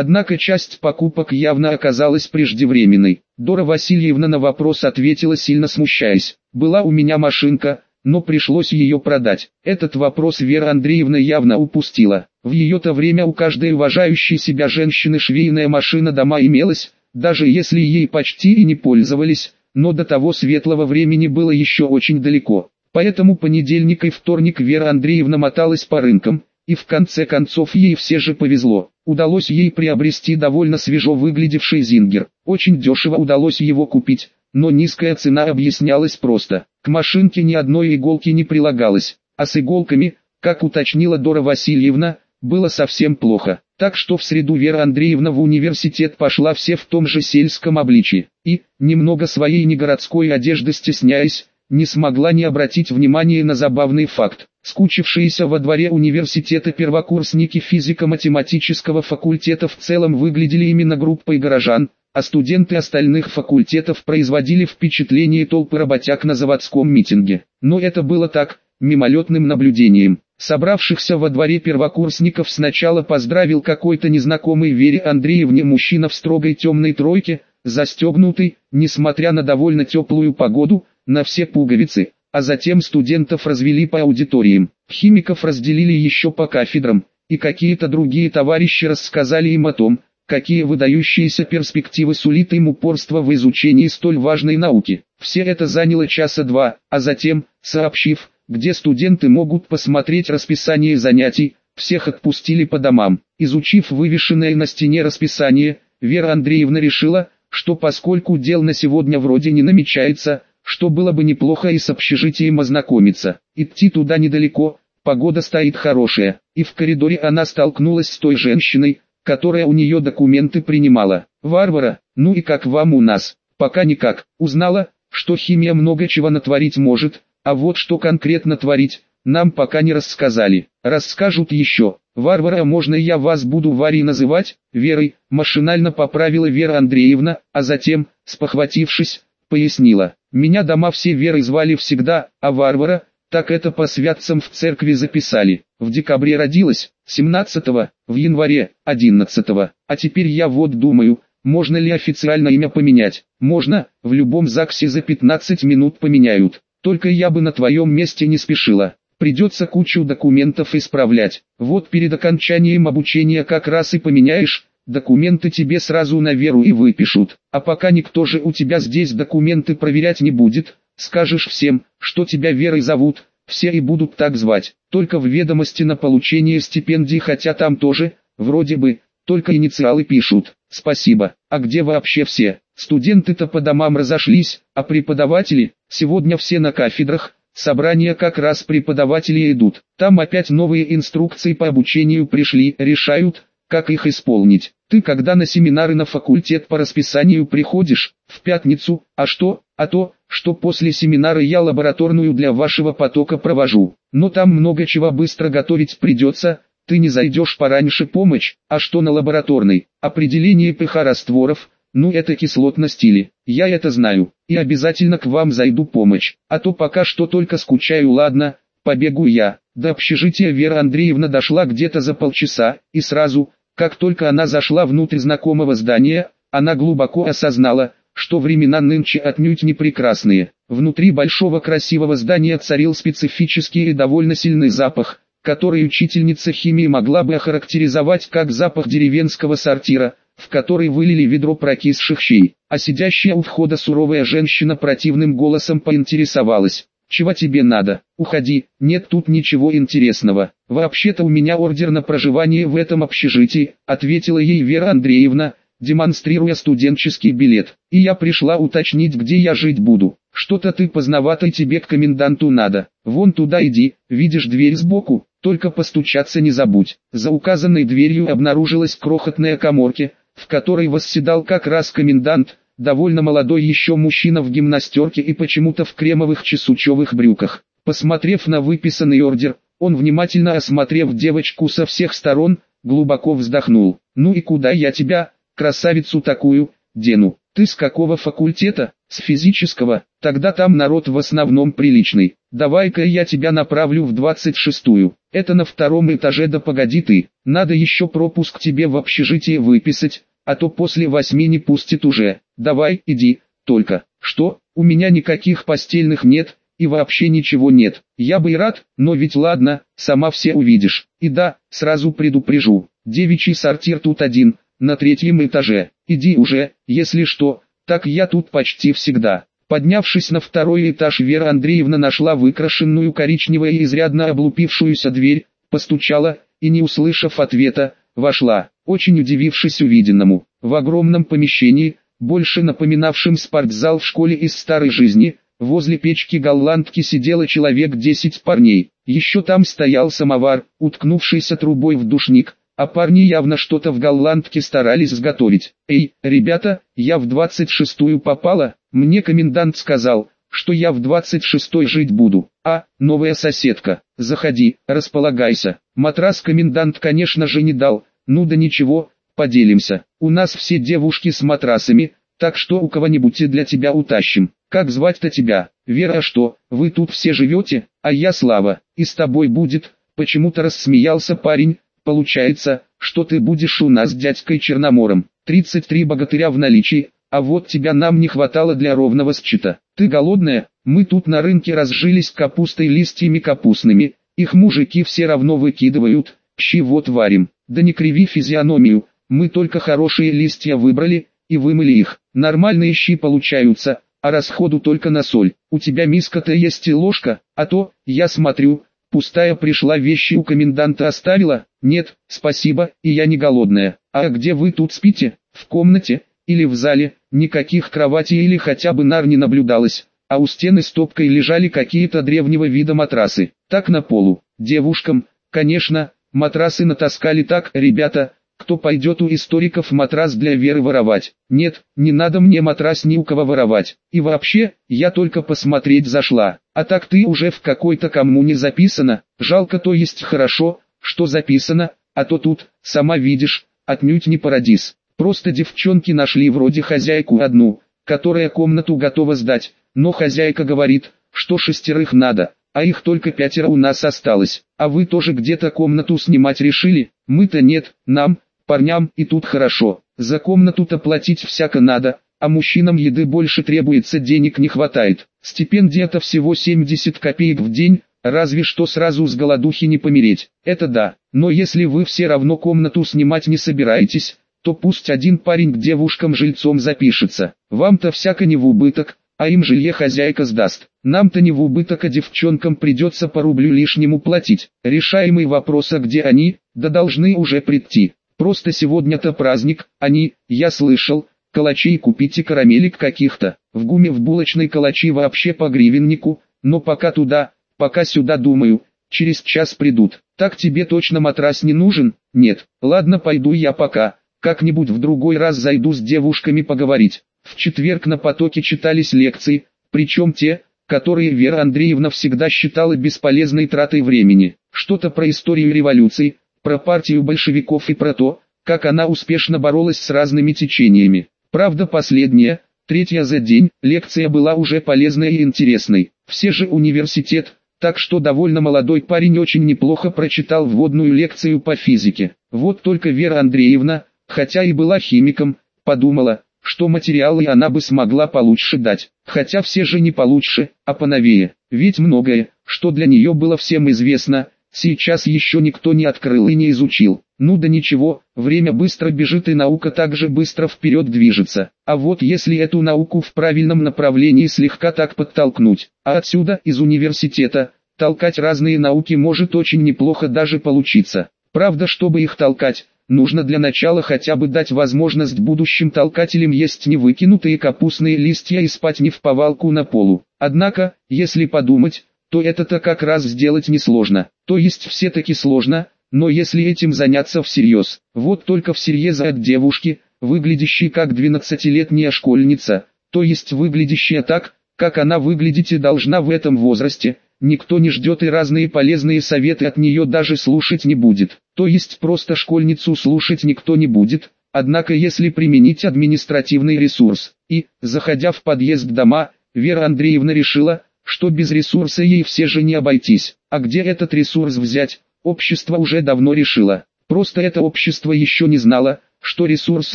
Однако часть покупок явно оказалась преждевременной. Дора Васильевна на вопрос ответила сильно смущаясь. «Была у меня машинка, но пришлось ее продать. Этот вопрос Вера Андреевна явно упустила. В ее-то время у каждой уважающей себя женщины швейная машина дома имелась, даже если ей почти и не пользовались, но до того светлого времени было еще очень далеко. Поэтому понедельник и вторник Вера Андреевна моталась по рынкам, и в конце концов ей все же повезло. Удалось ей приобрести довольно свежо выглядевший зингер. Очень дешево удалось его купить, но низкая цена объяснялась просто. К машинке ни одной иголки не прилагалось, а с иголками, как уточнила Дора Васильевна, было совсем плохо. Так что в среду Вера Андреевна в университет пошла все в том же сельском обличии, и, немного своей негородской одежды стесняясь, не смогла не обратить внимания на забавный факт. Скучившиеся во дворе университета первокурсники физико-математического факультета в целом выглядели именно группой горожан, а студенты остальных факультетов производили впечатление толпы работяг на заводском митинге. Но это было так, мимолетным наблюдением. Собравшихся во дворе первокурсников сначала поздравил какой-то незнакомый Вере Андреевне мужчина в строгой темной тройке, застегнутый, несмотря на довольно теплую погоду, на все пуговицы, а затем студентов развели по аудиториям, химиков разделили еще по кафедрам, и какие-то другие товарищи рассказали им о том, какие выдающиеся перспективы сулит им упорство в изучении столь важной науки. Все это заняло часа два, а затем, сообщив, где студенты могут посмотреть расписание занятий, всех отпустили по домам. Изучив вывешенное на стене расписание, Вера Андреевна решила, что поскольку дел на сегодня вроде не намечается, что было бы неплохо и с общежитием ознакомиться. Идти туда недалеко, погода стоит хорошая, и в коридоре она столкнулась с той женщиной, которая у нее документы принимала. Варвара, ну и как вам у нас? Пока никак. Узнала, что химия много чего натворить может, а вот что конкретно творить, нам пока не рассказали. Расскажут еще. Варвара, можно я вас буду Варей называть? Верой, машинально поправила Вера Андреевна, а затем, спохватившись, пояснила. Меня дома все Верой звали всегда, а Варвара, так это по святцам в церкви записали. В декабре родилась, 17-го, в январе, 11-го. А теперь я вот думаю, можно ли официально имя поменять? Можно, в любом ЗАГСе за 15 минут поменяют. Только я бы на твоем месте не спешила. Придется кучу документов исправлять. Вот перед окончанием обучения как раз и поменяешь, документы тебе сразу на веру и выпишут. А пока никто же у тебя здесь документы проверять не будет, Скажешь всем, что тебя Верой зовут, все и будут так звать. Только в ведомости на получение стипендий, хотя там тоже, вроде бы, только инициалы пишут. Спасибо. А где вообще все? Студенты-то по домам разошлись, а преподаватели, сегодня все на кафедрах, собрания как раз преподаватели идут. Там опять новые инструкции по обучению пришли, решают, как их исполнить. Ты когда на семинары на факультет по расписанию приходишь, в пятницу, а что, а то, что после семинара я лабораторную для вашего потока провожу. Но там много чего быстро готовить придется, ты не зайдешь пораньше помощь, а что на лабораторной, определение pH-растворов, ну это кислотность стиле. я это знаю, и обязательно к вам зайду помощь, а то пока что только скучаю ладно, побегу я. До общежития Вера Андреевна дошла где-то за полчаса, и сразу, как только она зашла внутрь знакомого здания, она глубоко осознала, что времена нынче отнюдь не прекрасные. Внутри большого красивого здания царил специфический и довольно сильный запах, который учительница химии могла бы охарактеризовать как запах деревенского сортира, в который вылили ведро прокисших щей, а сидящая у входа суровая женщина противным голосом поинтересовалась, «Чего тебе надо? Уходи, нет тут ничего интересного. Вообще-то у меня ордер на проживание в этом общежитии», ответила ей Вера Андреевна, демонстрируя студенческий билет. «И я пришла уточнить, где я жить буду. Что-то ты поздновато тебе к коменданту надо. Вон туда иди, видишь дверь сбоку, только постучаться не забудь». За указанной дверью обнаружилась крохотная коморка, в которой восседал как раз комендант, довольно молодой еще мужчина в гимнастерке и почему-то в кремовых чесучевых брюках. Посмотрев на выписанный ордер, он внимательно осмотрев девочку со всех сторон, глубоко вздохнул. «Ну и куда я тебя, красавицу такую, дену? Ты с какого факультета?» С физического, тогда там народ в основном приличный. Давай-ка я тебя направлю в 26-ю. Это на втором этаже да погоди ты. Надо еще пропуск тебе в общежитие выписать, а то после восьми не пустит уже. Давай, иди, только. Что, у меня никаких постельных нет, и вообще ничего нет. Я бы и рад, но ведь ладно, сама все увидишь. И да, сразу предупрежу, девичий сортир тут один, на третьем этаже. Иди уже, если что, так я тут почти всегда. Поднявшись на второй этаж, Вера Андреевна нашла выкрашенную коричневой и изрядно облупившуюся дверь, постучала, и не услышав ответа, вошла, очень удивившись увиденному. В огромном помещении, больше напоминавшем спортзал в школе из старой жизни, возле печки голландки сидело человек десять парней. Еще там стоял самовар, уткнувшийся трубой в душник, а парни явно что-то в голландке старались сготовить. «Эй, ребята, я в 26-ю попала, мне комендант сказал, что я в 26-й жить буду. А, новая соседка, заходи, располагайся». Матрас комендант конечно же не дал, ну да ничего, поделимся. У нас все девушки с матрасами, так что у кого-нибудь и для тебя утащим. Как звать-то тебя? Вера, а что, вы тут все живете, а я Слава, и с тобой будет, почему-то рассмеялся парень, Получается, что ты будешь у нас дядькой Черномором. 33 богатыря в наличии, а вот тебя нам не хватало для ровного счета. Ты голодная? Мы тут на рынке разжились капустой листьями капустными, их мужики все равно выкидывают, щи вот варим. Да не криви физиономию, мы только хорошие листья выбрали, и вымыли их. Нормальные щи получаются, а расходу только на соль. У тебя миска-то есть и ложка, а то, я смотрю, Пустая пришла вещи у коменданта оставила? Нет, спасибо, и я не голодная. А где вы тут спите? В комнате? Или в зале? Никаких кроватей или хотя бы нар не наблюдалось. А у стены стопкой лежали какие-то древнего вида матрасы. Так на полу. Девушкам, конечно, матрасы натаскали так, ребята, кто пойдет у историков матрас для Веры воровать? Нет, не надо мне матрас ни у кого воровать. И вообще, я только посмотреть зашла. А так ты уже в какой-то коммуне записана. Жалко то есть хорошо, что записано, а то тут, сама видишь, отнюдь не парадис. Просто девчонки нашли вроде хозяйку одну, которая комнату готова сдать, но хозяйка говорит, что шестерых надо, а их только пятеро у нас осталось. А вы тоже где-то комнату снимать решили? Мы-то нет, нам, Парням и тут хорошо, за комнату-то платить всяко надо, а мужчинам еды больше требуется денег не хватает. Стипендия-то всего 70 копеек в день, разве что сразу с голодухи не помереть. Это да, но если вы все равно комнату снимать не собираетесь, то пусть один парень к девушкам жильцом запишется. Вам-то всяко не в убыток, а им жилье хозяйка сдаст. Нам-то не в убыток, а девчонкам придется по рублю лишнему платить. Решаемый вопрос, а где они, да должны уже прийти. Просто сегодня-то праздник, они, я слышал, калачей купите карамелек каких-то. В гуме в булочной калачи вообще по гривеннику, но пока туда, пока сюда думаю, через час придут. Так тебе точно матрас не нужен? Нет. Ладно пойду я пока, как-нибудь в другой раз зайду с девушками поговорить. В четверг на потоке читались лекции, причем те, которые Вера Андреевна всегда считала бесполезной тратой времени. Что-то про историю революции, про партию большевиков и про то, как она успешно боролась с разными течениями. Правда последняя, третья за день, лекция была уже полезной и интересной. Все же университет, так что довольно молодой парень очень неплохо прочитал вводную лекцию по физике. Вот только Вера Андреевна, хотя и была химиком, подумала, что материалы она бы смогла получше дать. Хотя все же не получше, а поновее. Ведь многое, что для нее было всем известно, Сейчас еще никто не открыл и не изучил. Ну да ничего, время быстро бежит и наука также быстро вперед движется. А вот если эту науку в правильном направлении слегка так подтолкнуть, а отсюда, из университета, толкать разные науки может очень неплохо даже получиться. Правда, чтобы их толкать, нужно для начала хотя бы дать возможность будущим толкателям есть не выкинутые капустные листья и спать не в повалку на полу. Однако, если подумать, то это-то как раз сделать несложно. То есть все-таки сложно, но если этим заняться всерьез, вот только всерьез от девушки, выглядящей как 12-летняя школьница, то есть выглядящая так, как она выглядеть и должна в этом возрасте, никто не ждет и разные полезные советы от нее даже слушать не будет. То есть просто школьницу слушать никто не будет, Однако если применить административный ресурс, и, заходя в подъезд дома, Вера Андреевна решила, что без ресурса ей все же не обойтись. А где этот ресурс взять, общество уже давно решило. Просто это общество еще не знало, что ресурс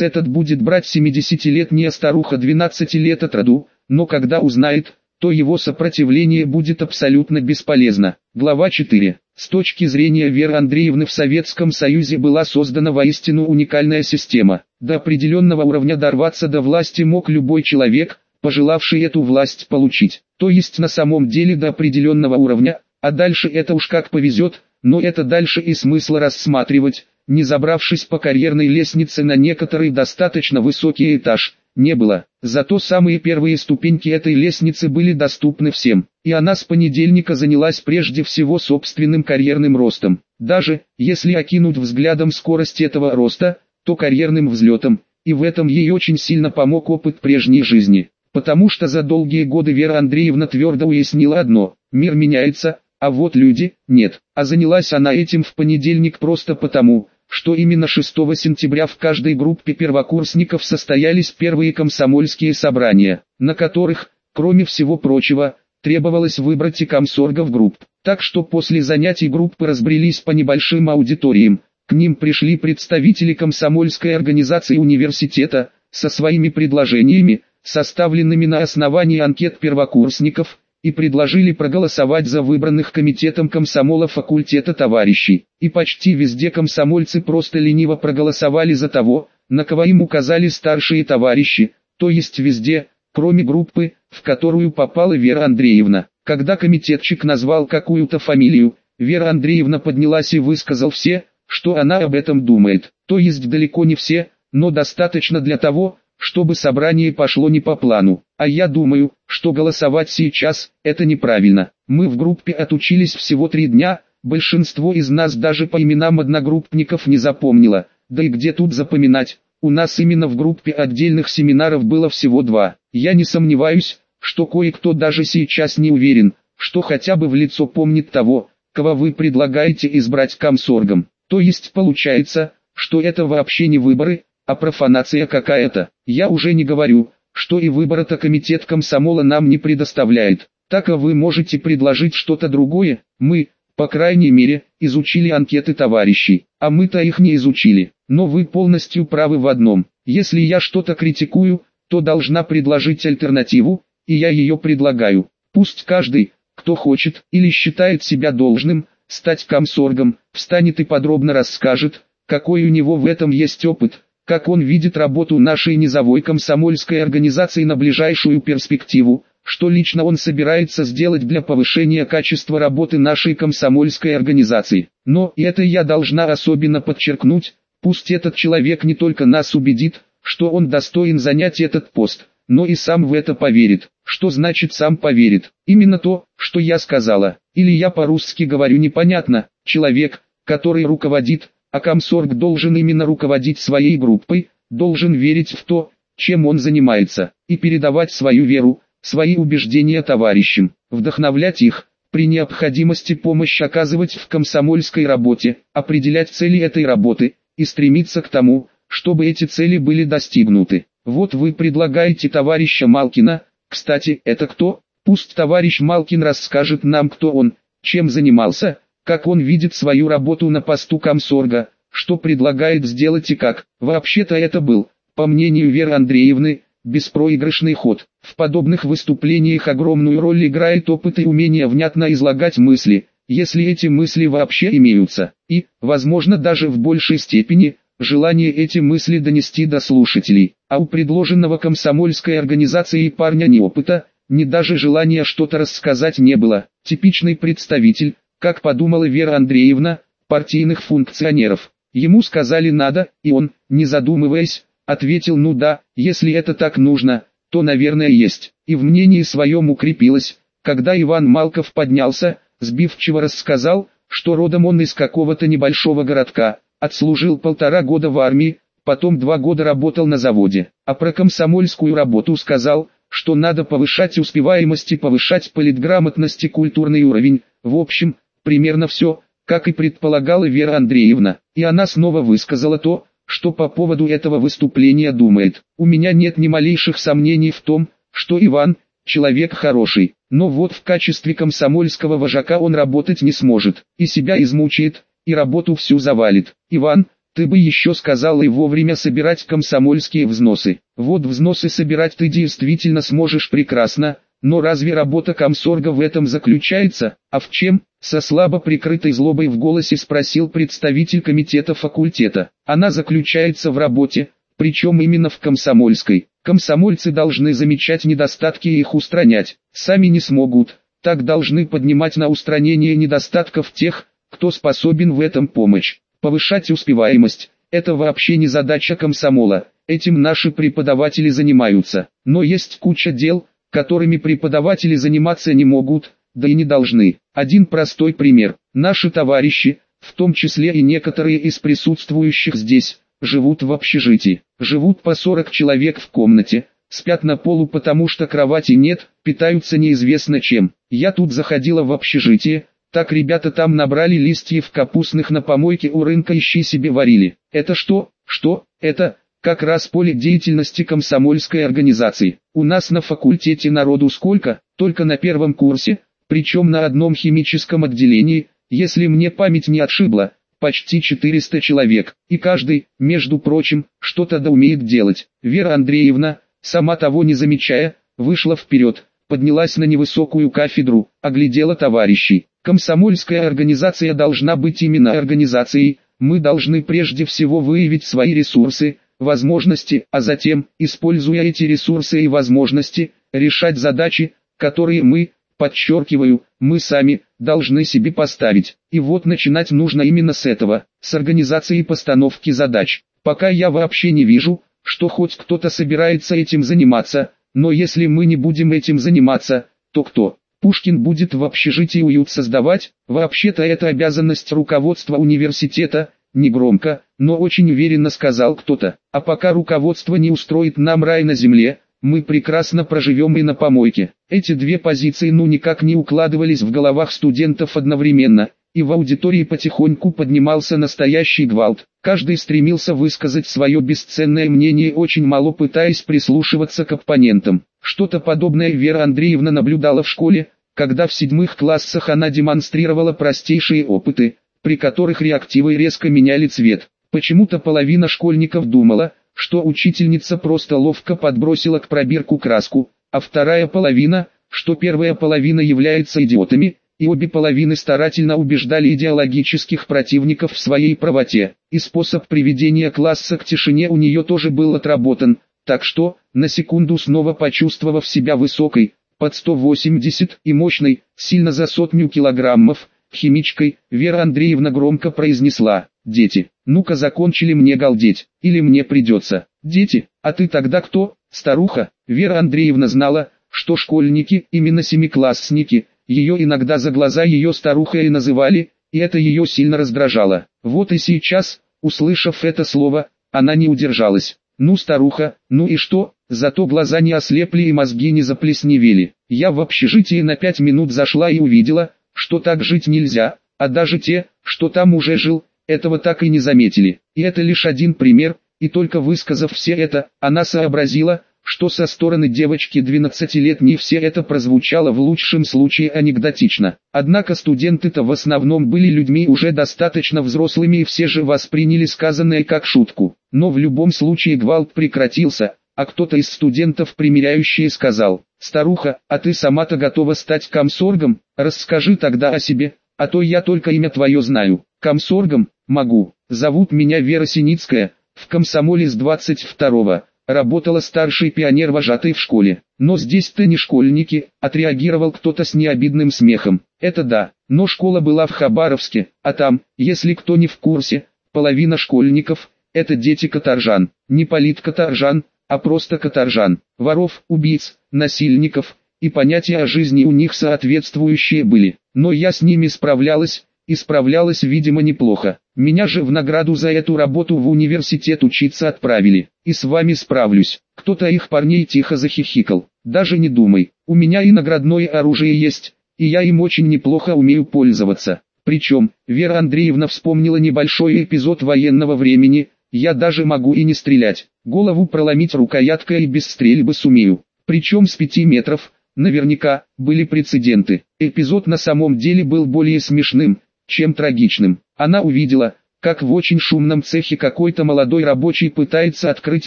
этот будет брать 70-летняя старуха 12 лет от роду, но когда узнает, то его сопротивление будет абсолютно бесполезно. Глава 4. С точки зрения Веры Андреевны в Советском Союзе была создана воистину уникальная система. До определенного уровня дорваться до власти мог любой человек, пожелавший эту власть получить. То есть на самом деле до определенного уровня, а дальше это уж как повезет, но это дальше и смысла рассматривать, не забравшись по карьерной лестнице на некоторый достаточно высокий этаж, не было. Зато самые первые ступеньки этой лестницы были доступны всем, и она с понедельника занялась прежде всего собственным карьерным ростом. Даже, если окинуть взглядом скорость этого роста, то карьерным взлетом, и в этом ей очень сильно помог опыт прежней жизни. Потому что за долгие годы Вера Андреевна твердо уяснила одно – мир меняется, а вот люди – нет. А занялась она этим в понедельник просто потому, что именно 6 сентября в каждой группе первокурсников состоялись первые комсомольские собрания, на которых, кроме всего прочего, требовалось выбрать и комсоргов групп. Так что после занятий группы разбрелись по небольшим аудиториям, к ним пришли представители комсомольской организации университета, со своими предложениями, составленными на основании анкет первокурсников, и предложили проголосовать за выбранных комитетом комсомола факультета товарищей. И почти везде комсомольцы просто лениво проголосовали за того, на кого им указали старшие товарищи, то есть везде, кроме группы, в которую попала Вера Андреевна. Когда комитетчик назвал какую-то фамилию, Вера Андреевна поднялась и высказал все, что она об этом думает. То есть далеко не все, но достаточно для того, чтобы собрание пошло не по плану. А я думаю, что голосовать сейчас – это неправильно. Мы в группе отучились всего три дня, большинство из нас даже по именам одногруппников не запомнило. Да и где тут запоминать? У нас именно в группе отдельных семинаров было всего два. Я не сомневаюсь, что кое-кто даже сейчас не уверен, что хотя бы в лицо помнит того, кого вы предлагаете избрать комсоргом. То есть получается, что это вообще не выборы, а профанация какая-то. Я уже не говорю, что и выбора-то комитет комсомола нам не предоставляет. Так а вы можете предложить что-то другое, мы, по крайней мере, изучили анкеты товарищей, а мы-то их не изучили. Но вы полностью правы в одном, если я что-то критикую, то должна предложить альтернативу, и я ее предлагаю. Пусть каждый, кто хочет или считает себя должным, стать комсоргом, встанет и подробно расскажет, какой у него в этом есть опыт, как он видит работу нашей низовой комсомольской организации на ближайшую перспективу, что лично он собирается сделать для повышения качества работы нашей комсомольской организации. Но, и это я должна особенно подчеркнуть, пусть этот человек не только нас убедит, что он достоин занять этот пост, но и сам в это поверит. Что значит сам поверит? Именно то, что я сказала. Или я по-русски говорю непонятно, человек, который руководит, а комсорг должен именно руководить своей группой, должен верить в то, чем он занимается, и передавать свою веру, свои убеждения товарищам, вдохновлять их, при необходимости помощь оказывать в комсомольской работе, определять цели этой работы, и стремиться к тому, чтобы эти цели были достигнуты. Вот вы предлагаете товарища Малкина, кстати, это кто? Пусть товарищ Малкин расскажет нам, кто он, чем занимался, как он видит свою работу на посту комсорга, что предлагает сделать и как. Вообще-то это был, по мнению Веры Андреевны, беспроигрышный ход. В подобных выступлениях огромную роль играет опыт и умение внятно излагать мысли, если эти мысли вообще имеются, и, возможно даже в большей степени, желание эти мысли донести до слушателей. А у предложенного комсомольской организацией парня ни опыта, ни даже желания что-то рассказать не было. Типичный представитель, как подумала Вера Андреевна, партийных функционеров. Ему сказали надо, и он, не задумываясь, ответил ну да, если это так нужно, то наверное есть. И в мнении своем укрепилось, когда Иван Малков поднялся, сбивчиво рассказал, что родом он из какого-то небольшого городка, отслужил полтора года в армии, потом два года работал на заводе, а про комсомольскую работу сказал, что надо повышать успеваемость и повышать политграмотность и культурный уровень, в общем, Примерно все, как и предполагала Вера Андреевна, и она снова высказала то, что по поводу этого выступления думает. У меня нет ни малейших сомнений в том, что Иван – человек хороший, но вот в качестве комсомольского вожака он работать не сможет, и себя измучает, и работу всю завалит. Иван, ты бы еще сказал и вовремя собирать комсомольские взносы. Вот взносы собирать ты действительно сможешь прекрасно, но разве работа комсорга в этом заключается, а в чем? Со слабо прикрытой злобой в голосе спросил представитель комитета факультета. Она заключается в работе, причем именно в комсомольской. Комсомольцы должны замечать недостатки и их устранять. Сами не смогут, так должны поднимать на устранение недостатков тех, кто способен в этом помочь. Повышать успеваемость – это вообще не задача комсомола, этим наши преподаватели занимаются. Но есть куча дел, которыми преподаватели заниматься не могут, да и не должны. Один простой пример. Наши товарищи, в том числе и некоторые из присутствующих здесь, живут в общежитии. Живут по 40 человек в комнате, спят на полу потому что кровати нет, питаются неизвестно чем. Я тут заходила в общежитие, так ребята там набрали листьев капустных на помойке у рынка ищи себе варили. Это что? Что? Это как раз поле деятельности комсомольской организации. У нас на факультете народу сколько, только на первом курсе, причем на одном химическом отделении, если мне память не отшибла, почти 400 человек, и каждый, между прочим, что-то да умеет делать. Вера Андреевна, сама того не замечая, вышла вперед, поднялась на невысокую кафедру, оглядела товарищей. Комсомольская организация должна быть именно организацией, мы должны прежде всего выявить свои ресурсы, возможности, а затем, используя эти ресурсы и возможности, решать задачи, которые мы, подчеркиваю, мы сами, должны себе поставить. И вот начинать нужно именно с этого, с организации постановки задач. Пока я вообще не вижу, что хоть кто-то собирается этим заниматься, но если мы не будем этим заниматься, то кто? Пушкин будет в общежитии уют создавать, вообще-то это обязанность руководства университета, негромко, но очень уверенно сказал кто-то. А пока руководство не устроит нам рай на земле, мы прекрасно проживем и на помойке. Эти две позиции ну никак не укладывались в головах студентов одновременно, и в аудитории потихоньку поднимался настоящий гвалт. Каждый стремился высказать свое бесценное мнение очень мало пытаясь прислушиваться к оппонентам. Что-то подобное Вера Андреевна наблюдала в школе, когда в седьмых классах она демонстрировала простейшие опыты, при которых реактивы резко меняли цвет. Почему-то половина школьников думала, что учительница просто ловко подбросила к пробирку краску, а вторая половина, что первая половина является идиотами, и обе половины старательно убеждали идеологических противников в своей правоте. И способ приведения класса к тишине у нее тоже был отработан, так что, на секунду снова почувствовав себя высокой, под 180 и мощной, сильно за сотню килограммов, химичкой, Вера Андреевна громко произнесла, «Дети, ну-ка закончили мне галдеть, или мне придется». «Дети, а ты тогда кто, старуха?» Вера Андреевна знала, что школьники, именно семиклассники, ее иногда за глаза ее старухой и называли, и это ее сильно раздражало. Вот и сейчас, услышав это слово, она не удержалась. «Ну старуха, ну и что?» Зато глаза не ослепли и мозги не заплесневели. Я в общежитии на пять минут зашла и увидела, что так жить нельзя, а даже те, что там уже жил, этого так и не заметили. И это лишь один пример, и только высказав все это, она сообразила, что со стороны девочки 12-летней все это прозвучало в лучшем случае анекдотично. Однако студенты-то в основном были людьми уже достаточно взрослыми и все же восприняли сказанное как шутку. Но в любом случае гвалт прекратился, а кто-то из студентов примиряющие сказал, «Старуха, а ты сама-то готова стать комсоргом? Расскажи тогда о себе, а то я только имя твое знаю. Комсоргом, могу, зовут меня Вера Синицкая, в комсомоле с 22-го, работала старший пионер-вожатый в школе. Но здесь-то не школьники, отреагировал кто-то с необидным смехом. Это да, но школа была в Хабаровске, а там, если кто не в курсе, половина школьников – это дети каторжан, не политкаторжан, а просто каторжан, воров, убийц, насильников, и понятия о жизни у них соответствующие были. Но я с ними справлялась, и справлялась видимо неплохо. Меня же в награду за эту работу в университет учиться отправили. И с вами справлюсь. Кто-то их парней тихо захихикал. Даже не думай, у меня и наградное оружие есть, и я им очень неплохо умею пользоваться. Причем, Вера Андреевна вспомнила небольшой эпизод военного времени, я даже могу и не стрелять. Голову проломить рукояткой и без стрельбы сумею. Причем с пяти метров, наверняка, были прецеденты. Эпизод на самом деле был более смешным, чем трагичным. Она увидела, как в очень шумном цехе какой-то молодой рабочий пытается открыть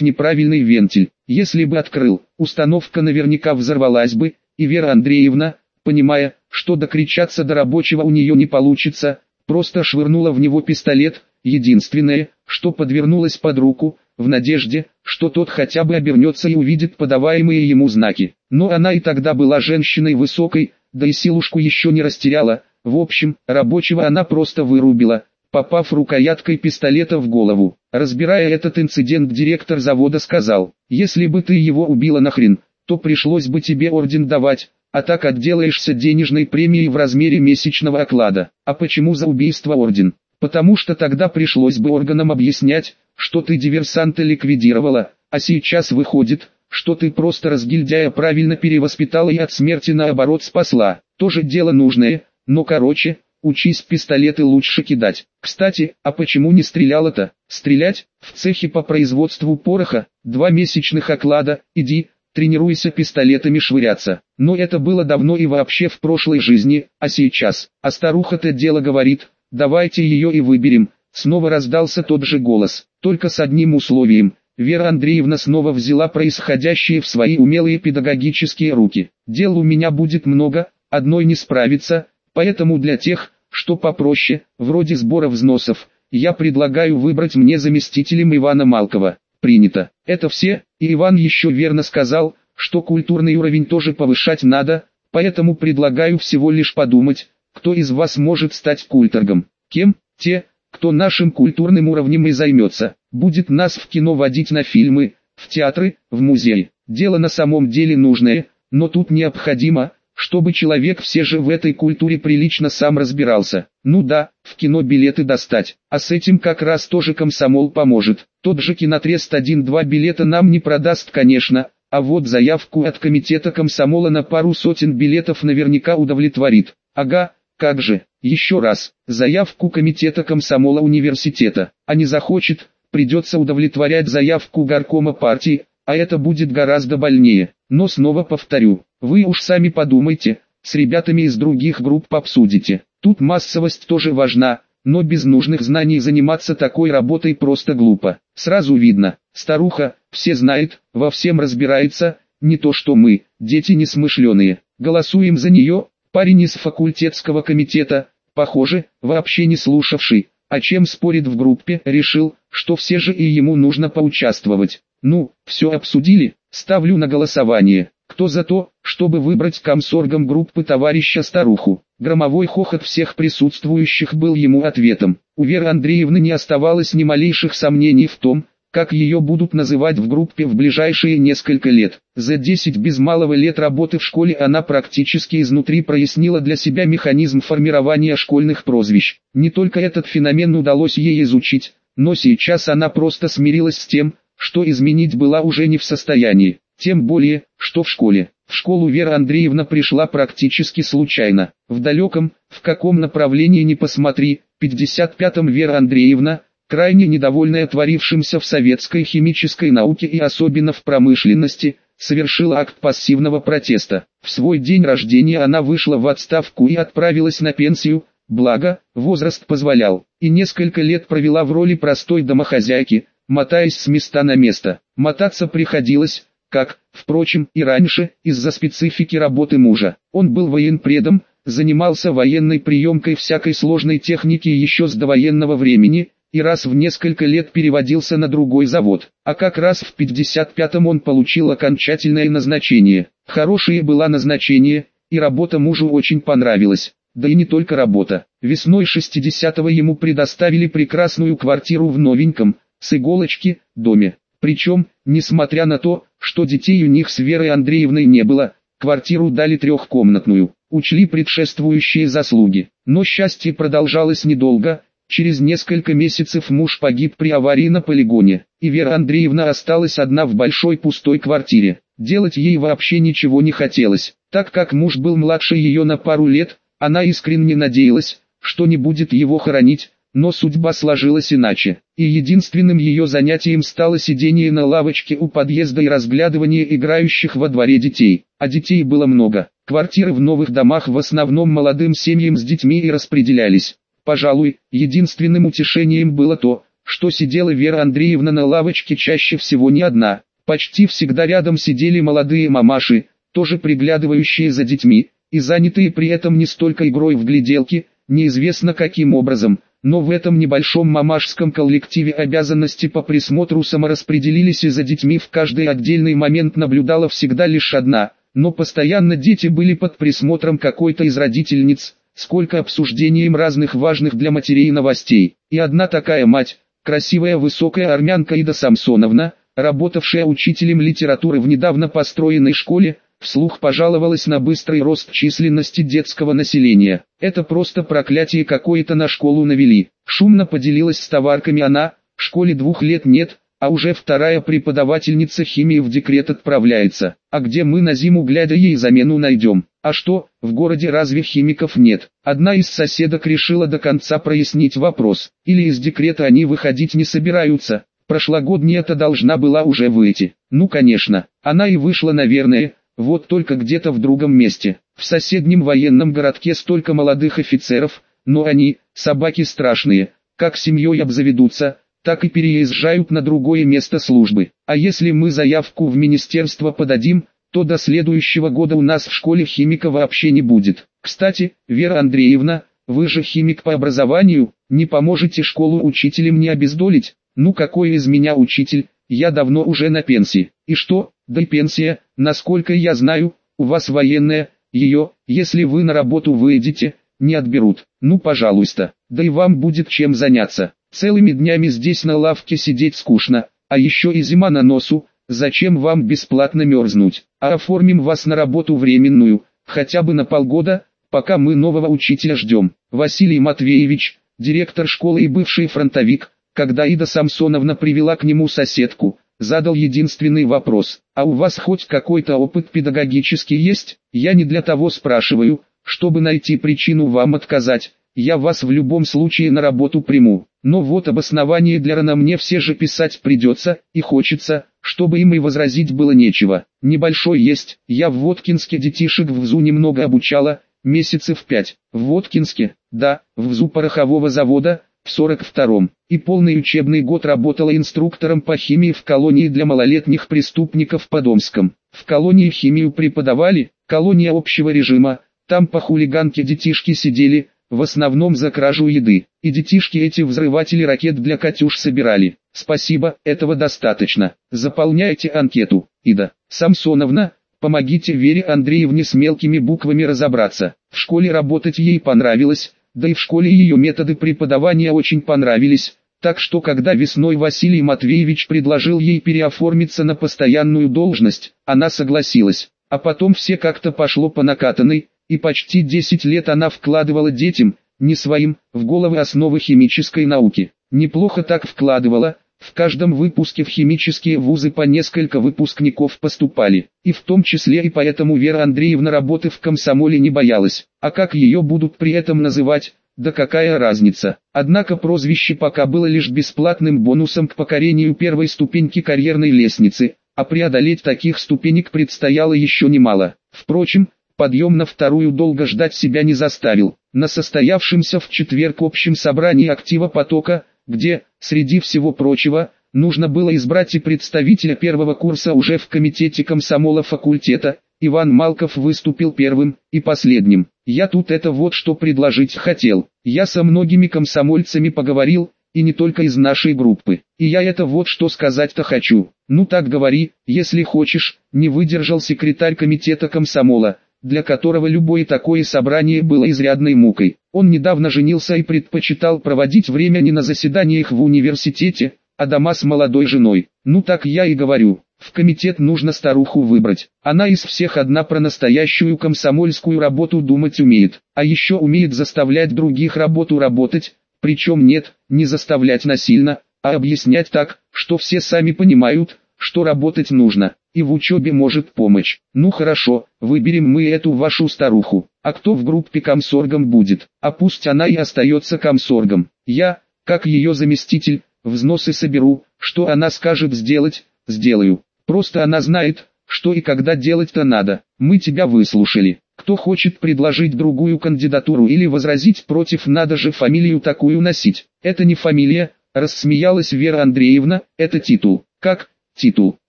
неправильный вентиль. Если бы открыл, установка наверняка взорвалась бы, и Вера Андреевна, понимая, что докричаться до рабочего у нее не получится, просто швырнула в него пистолет, единственное, что подвернулось под руку, в надежде, что тот хотя бы обернется и увидит подаваемые ему знаки. Но она и тогда была женщиной высокой, да и силушку еще не растеряла, в общем, рабочего она просто вырубила, попав рукояткой пистолета в голову. Разбирая этот инцидент директор завода сказал, если бы ты его убила нахрен, то пришлось бы тебе орден давать, а так отделаешься денежной премией в размере месячного оклада. А почему за убийство орден? Потому что тогда пришлось бы органам объяснять, что ты диверсанта ликвидировала, а сейчас выходит, что ты просто разгильдяя правильно перевоспитала и от смерти наоборот спасла. Тоже дело нужное, но короче, учись пистолеты лучше кидать. Кстати, а почему не стреляла-то? Стрелять? В цехе по производству пороха, два месячных оклада, иди, тренируйся пистолетами швыряться. Но это было давно и вообще в прошлой жизни, а сейчас. А старуха-то дело говорит, давайте ее и выберем. Снова раздался тот же голос, только с одним условием. Вера Андреевна снова взяла происходящее в свои умелые педагогические руки. Дел у меня будет много, одной не справиться, Поэтому для тех, что попроще, вроде сбора взносов, я предлагаю выбрать мне заместителем Ивана Малкова. Принято. Это все, и Иван еще верно сказал, что культурный уровень тоже повышать надо, поэтому предлагаю всего лишь подумать, кто из вас может стать культургом. Кем? Те, кто нашим культурным уровнем и займется, будет нас в кино водить на фильмы, в театры, в музеи. Дело на самом деле нужное, но тут необходимо, чтобы человек все же в этой культуре прилично сам разбирался. Ну да, в кино билеты достать, а с этим как раз тоже комсомол поможет. Тот же кинотрест 1-2 билета нам не продаст конечно, а вот заявку от комитета комсомола на пару сотен билетов наверняка удовлетворит. Ага, как же, еще раз, заявку комитета комсомола университета, а не захочет, придется удовлетворять заявку горкома партии, а это будет гораздо больнее. Но снова повторю, вы уж сами подумайте, с ребятами из других групп обсудите. Тут массовость тоже важна, но без нужных знаний заниматься такой работой просто глупо. Сразу видно, старуха, все знает, во всем разбирается, не то что мы, дети несмышленые. Голосуем за нее, парень из факультетского комитета, похоже, вообще не слушавший, о чем спорит в группе, решил, что все же и ему нужно поучаствовать. Ну, все обсудили, ставлю на голосование. Кто за то, чтобы выбрать комсоргом группы товарища старуху? Громовой хохот всех присутствующих был ему ответом. У Веры Андреевны не оставалось ни малейших сомнений в том, как ее будут называть в группе в ближайшие несколько лет. За 10 без малого лет работы в школе она практически изнутри прояснила для себя механизм формирования школьных прозвищ. Не только этот феномен удалось ей изучить, но сейчас она просто смирилась с тем, что изменить была уже не в состоянии. Тем более, что в школе. В школу Вера Андреевна пришла практически случайно. В далеком, в каком направлении не посмотри, 55-м Вера Андреевна, крайне недовольная творившимся в советской химической науке и особенно в промышленности, совершила акт пассивного протеста. В свой день рождения она вышла в отставку и отправилась на пенсию, благо, возраст позволял, и несколько лет провела в роли простой домохозяйки, мотаясь с места на место. Мотаться приходилось, как, впрочем, и раньше, из-за специфики работы мужа. Он был военпредом, занимался военной приемкой всякой сложной техники еще с довоенного времени, и раз в несколько лет переводился на другой завод. А как раз в 55-м он получил окончательное назначение. Хорошее было назначение, и работа мужу очень понравилась. Да и не только работа. Весной 60-го ему предоставили прекрасную квартиру в новеньком, с иголочки, доме. Причем, несмотря на то, что детей у них с Верой Андреевной не было, квартиру дали трехкомнатную, учли предшествующие заслуги. Но счастье продолжалось недолго, через несколько месяцев муж погиб при аварии на полигоне, и Вера Андреевна осталась одна в большой пустой квартире. Делать ей вообще ничего не хотелось, так как муж был младше ее на пару лет, она искренне надеялась, что не будет его хоронить, но судьба сложилась иначе, и единственным ее занятием стало сидение на лавочке у подъезда и разглядывание играющих во дворе детей. А детей было много. Квартиры в новых домах в основном молодым семьям с детьми и распределялись. Пожалуй, единственным утешением было то, что сидела Вера Андреевна на лавочке чаще всего не одна. Почти всегда рядом сидели молодые мамаши, тоже приглядывающие за детьми, и занятые при этом не столько игрой в гляделки, неизвестно каким образом, но в этом небольшом мамашском коллективе обязанности по присмотру самораспределились и за детьми в каждый отдельный момент наблюдала всегда лишь одна, но постоянно дети были под присмотром какой-то из родительниц, сколько обсуждением разных важных для матерей новостей, и одна такая мать, красивая высокая армянка Ида Самсоновна, работавшая учителем литературы в недавно построенной школе, вслух пожаловалась на быстрый рост численности детского населения. Это просто проклятие какое-то на школу навели. Шумно поделилась с товарками она, в школе двух лет нет, а уже вторая преподавательница химии в декрет отправляется. А где мы на зиму глядя ей замену найдем? А что, в городе разве химиков нет? Одна из соседок решила до конца прояснить вопрос. Или из декрета они выходить не собираются. Прошлогодняя-то должна была уже выйти. Ну конечно, она и вышла наверное, вот только где-то в другом месте. В соседнем военном городке столько молодых офицеров, но они, собаки страшные, как семьей обзаведутся, так и переезжают на другое место службы. А если мы заявку в министерство подадим, то до следующего года у нас в школе химика вообще не будет. Кстати, Вера Андреевна, вы же химик по образованию, не поможете школу учителем не обездолить? Ну какой из меня учитель, я давно уже на пенсии. И что, да и пенсия, насколько я знаю, у вас военная, ее, если вы на работу выйдете, не отберут. Ну пожалуйста, да и вам будет чем заняться. Целыми днями здесь на лавке сидеть скучно, а еще и зима на носу, зачем вам бесплатно мерзнуть, а оформим вас на работу временную, хотя бы на полгода, пока мы нового учителя ждем. Василий Матвеевич, директор школы и бывший фронтовик, когда Ида Самсоновна привела к нему соседку, задал единственный вопрос, а у вас хоть какой-то опыт педагогический есть? Я не для того спрашиваю, чтобы найти причину вам отказать, я вас в любом случае на работу приму. Но вот обоснование для рана мне все же писать придется, и хочется, чтобы им и возразить было нечего. Небольшой есть, я в Воткинске детишек в ВЗУ немного обучала, месяцев пять. В Воткинске, да, в ВЗУ порохового завода, в 42-м, и полный учебный год работала инструктором по химии в колонии для малолетних преступников по Домском. В колонии химию преподавали, колония общего режима, там по хулиганке детишки сидели, в основном за кражу еды. И детишки эти взрыватели ракет для «Катюш» собирали. Спасибо, этого достаточно. Заполняйте анкету. Ида Самсоновна, помогите Вере Андреевне с мелкими буквами разобраться. В школе работать ей понравилось, да и в школе ее методы преподавания очень понравились. Так что когда весной Василий Матвеевич предложил ей переоформиться на постоянную должность, она согласилась. А потом все как-то пошло по накатанной, и почти 10 лет она вкладывала детям, не своим, в головы основы химической науки. Неплохо так вкладывала, в каждом выпуске в химические вузы по несколько выпускников поступали, и в том числе и поэтому Вера Андреевна работы в комсомоле не боялась, а как ее будут при этом называть, да какая разница. Однако прозвище пока было лишь бесплатным бонусом к покорению первой ступеньки карьерной лестницы, а преодолеть таких ступенек предстояло еще немало. Впрочем, Подъем на вторую долго ждать себя не заставил. На состоявшемся в четверг общем собрании актива потока, где, среди всего прочего, нужно было избрать и представителя первого курса уже в комитете комсомола факультета, Иван Малков выступил первым и последним. Я тут это вот что предложить хотел. Я со многими комсомольцами поговорил, и не только из нашей группы. И я это вот что сказать-то хочу. Ну так говори, если хочешь, не выдержал секретарь комитета комсомола, для которого любое такое собрание было изрядной мукой. Он недавно женился и предпочитал проводить время не на заседаниях в университете, а дома с молодой женой. Ну так я и говорю, в комитет нужно старуху выбрать. Она из всех одна про настоящую комсомольскую работу думать умеет, а еще умеет заставлять других работу работать, причем нет, не заставлять насильно, а объяснять так, что все сами понимают, что работать нужно и в учебе может помочь. Ну хорошо, выберем мы эту вашу старуху. А кто в группе комсоргом будет? А пусть она и остается комсоргом. Я, как ее заместитель, взносы соберу, что она скажет сделать, сделаю. Просто она знает, что и когда делать-то надо. Мы тебя выслушали. Кто хочет предложить другую кандидатуру или возразить против, надо же фамилию такую носить. Это не фамилия, рассмеялась Вера Андреевна, это титул. Как, титул?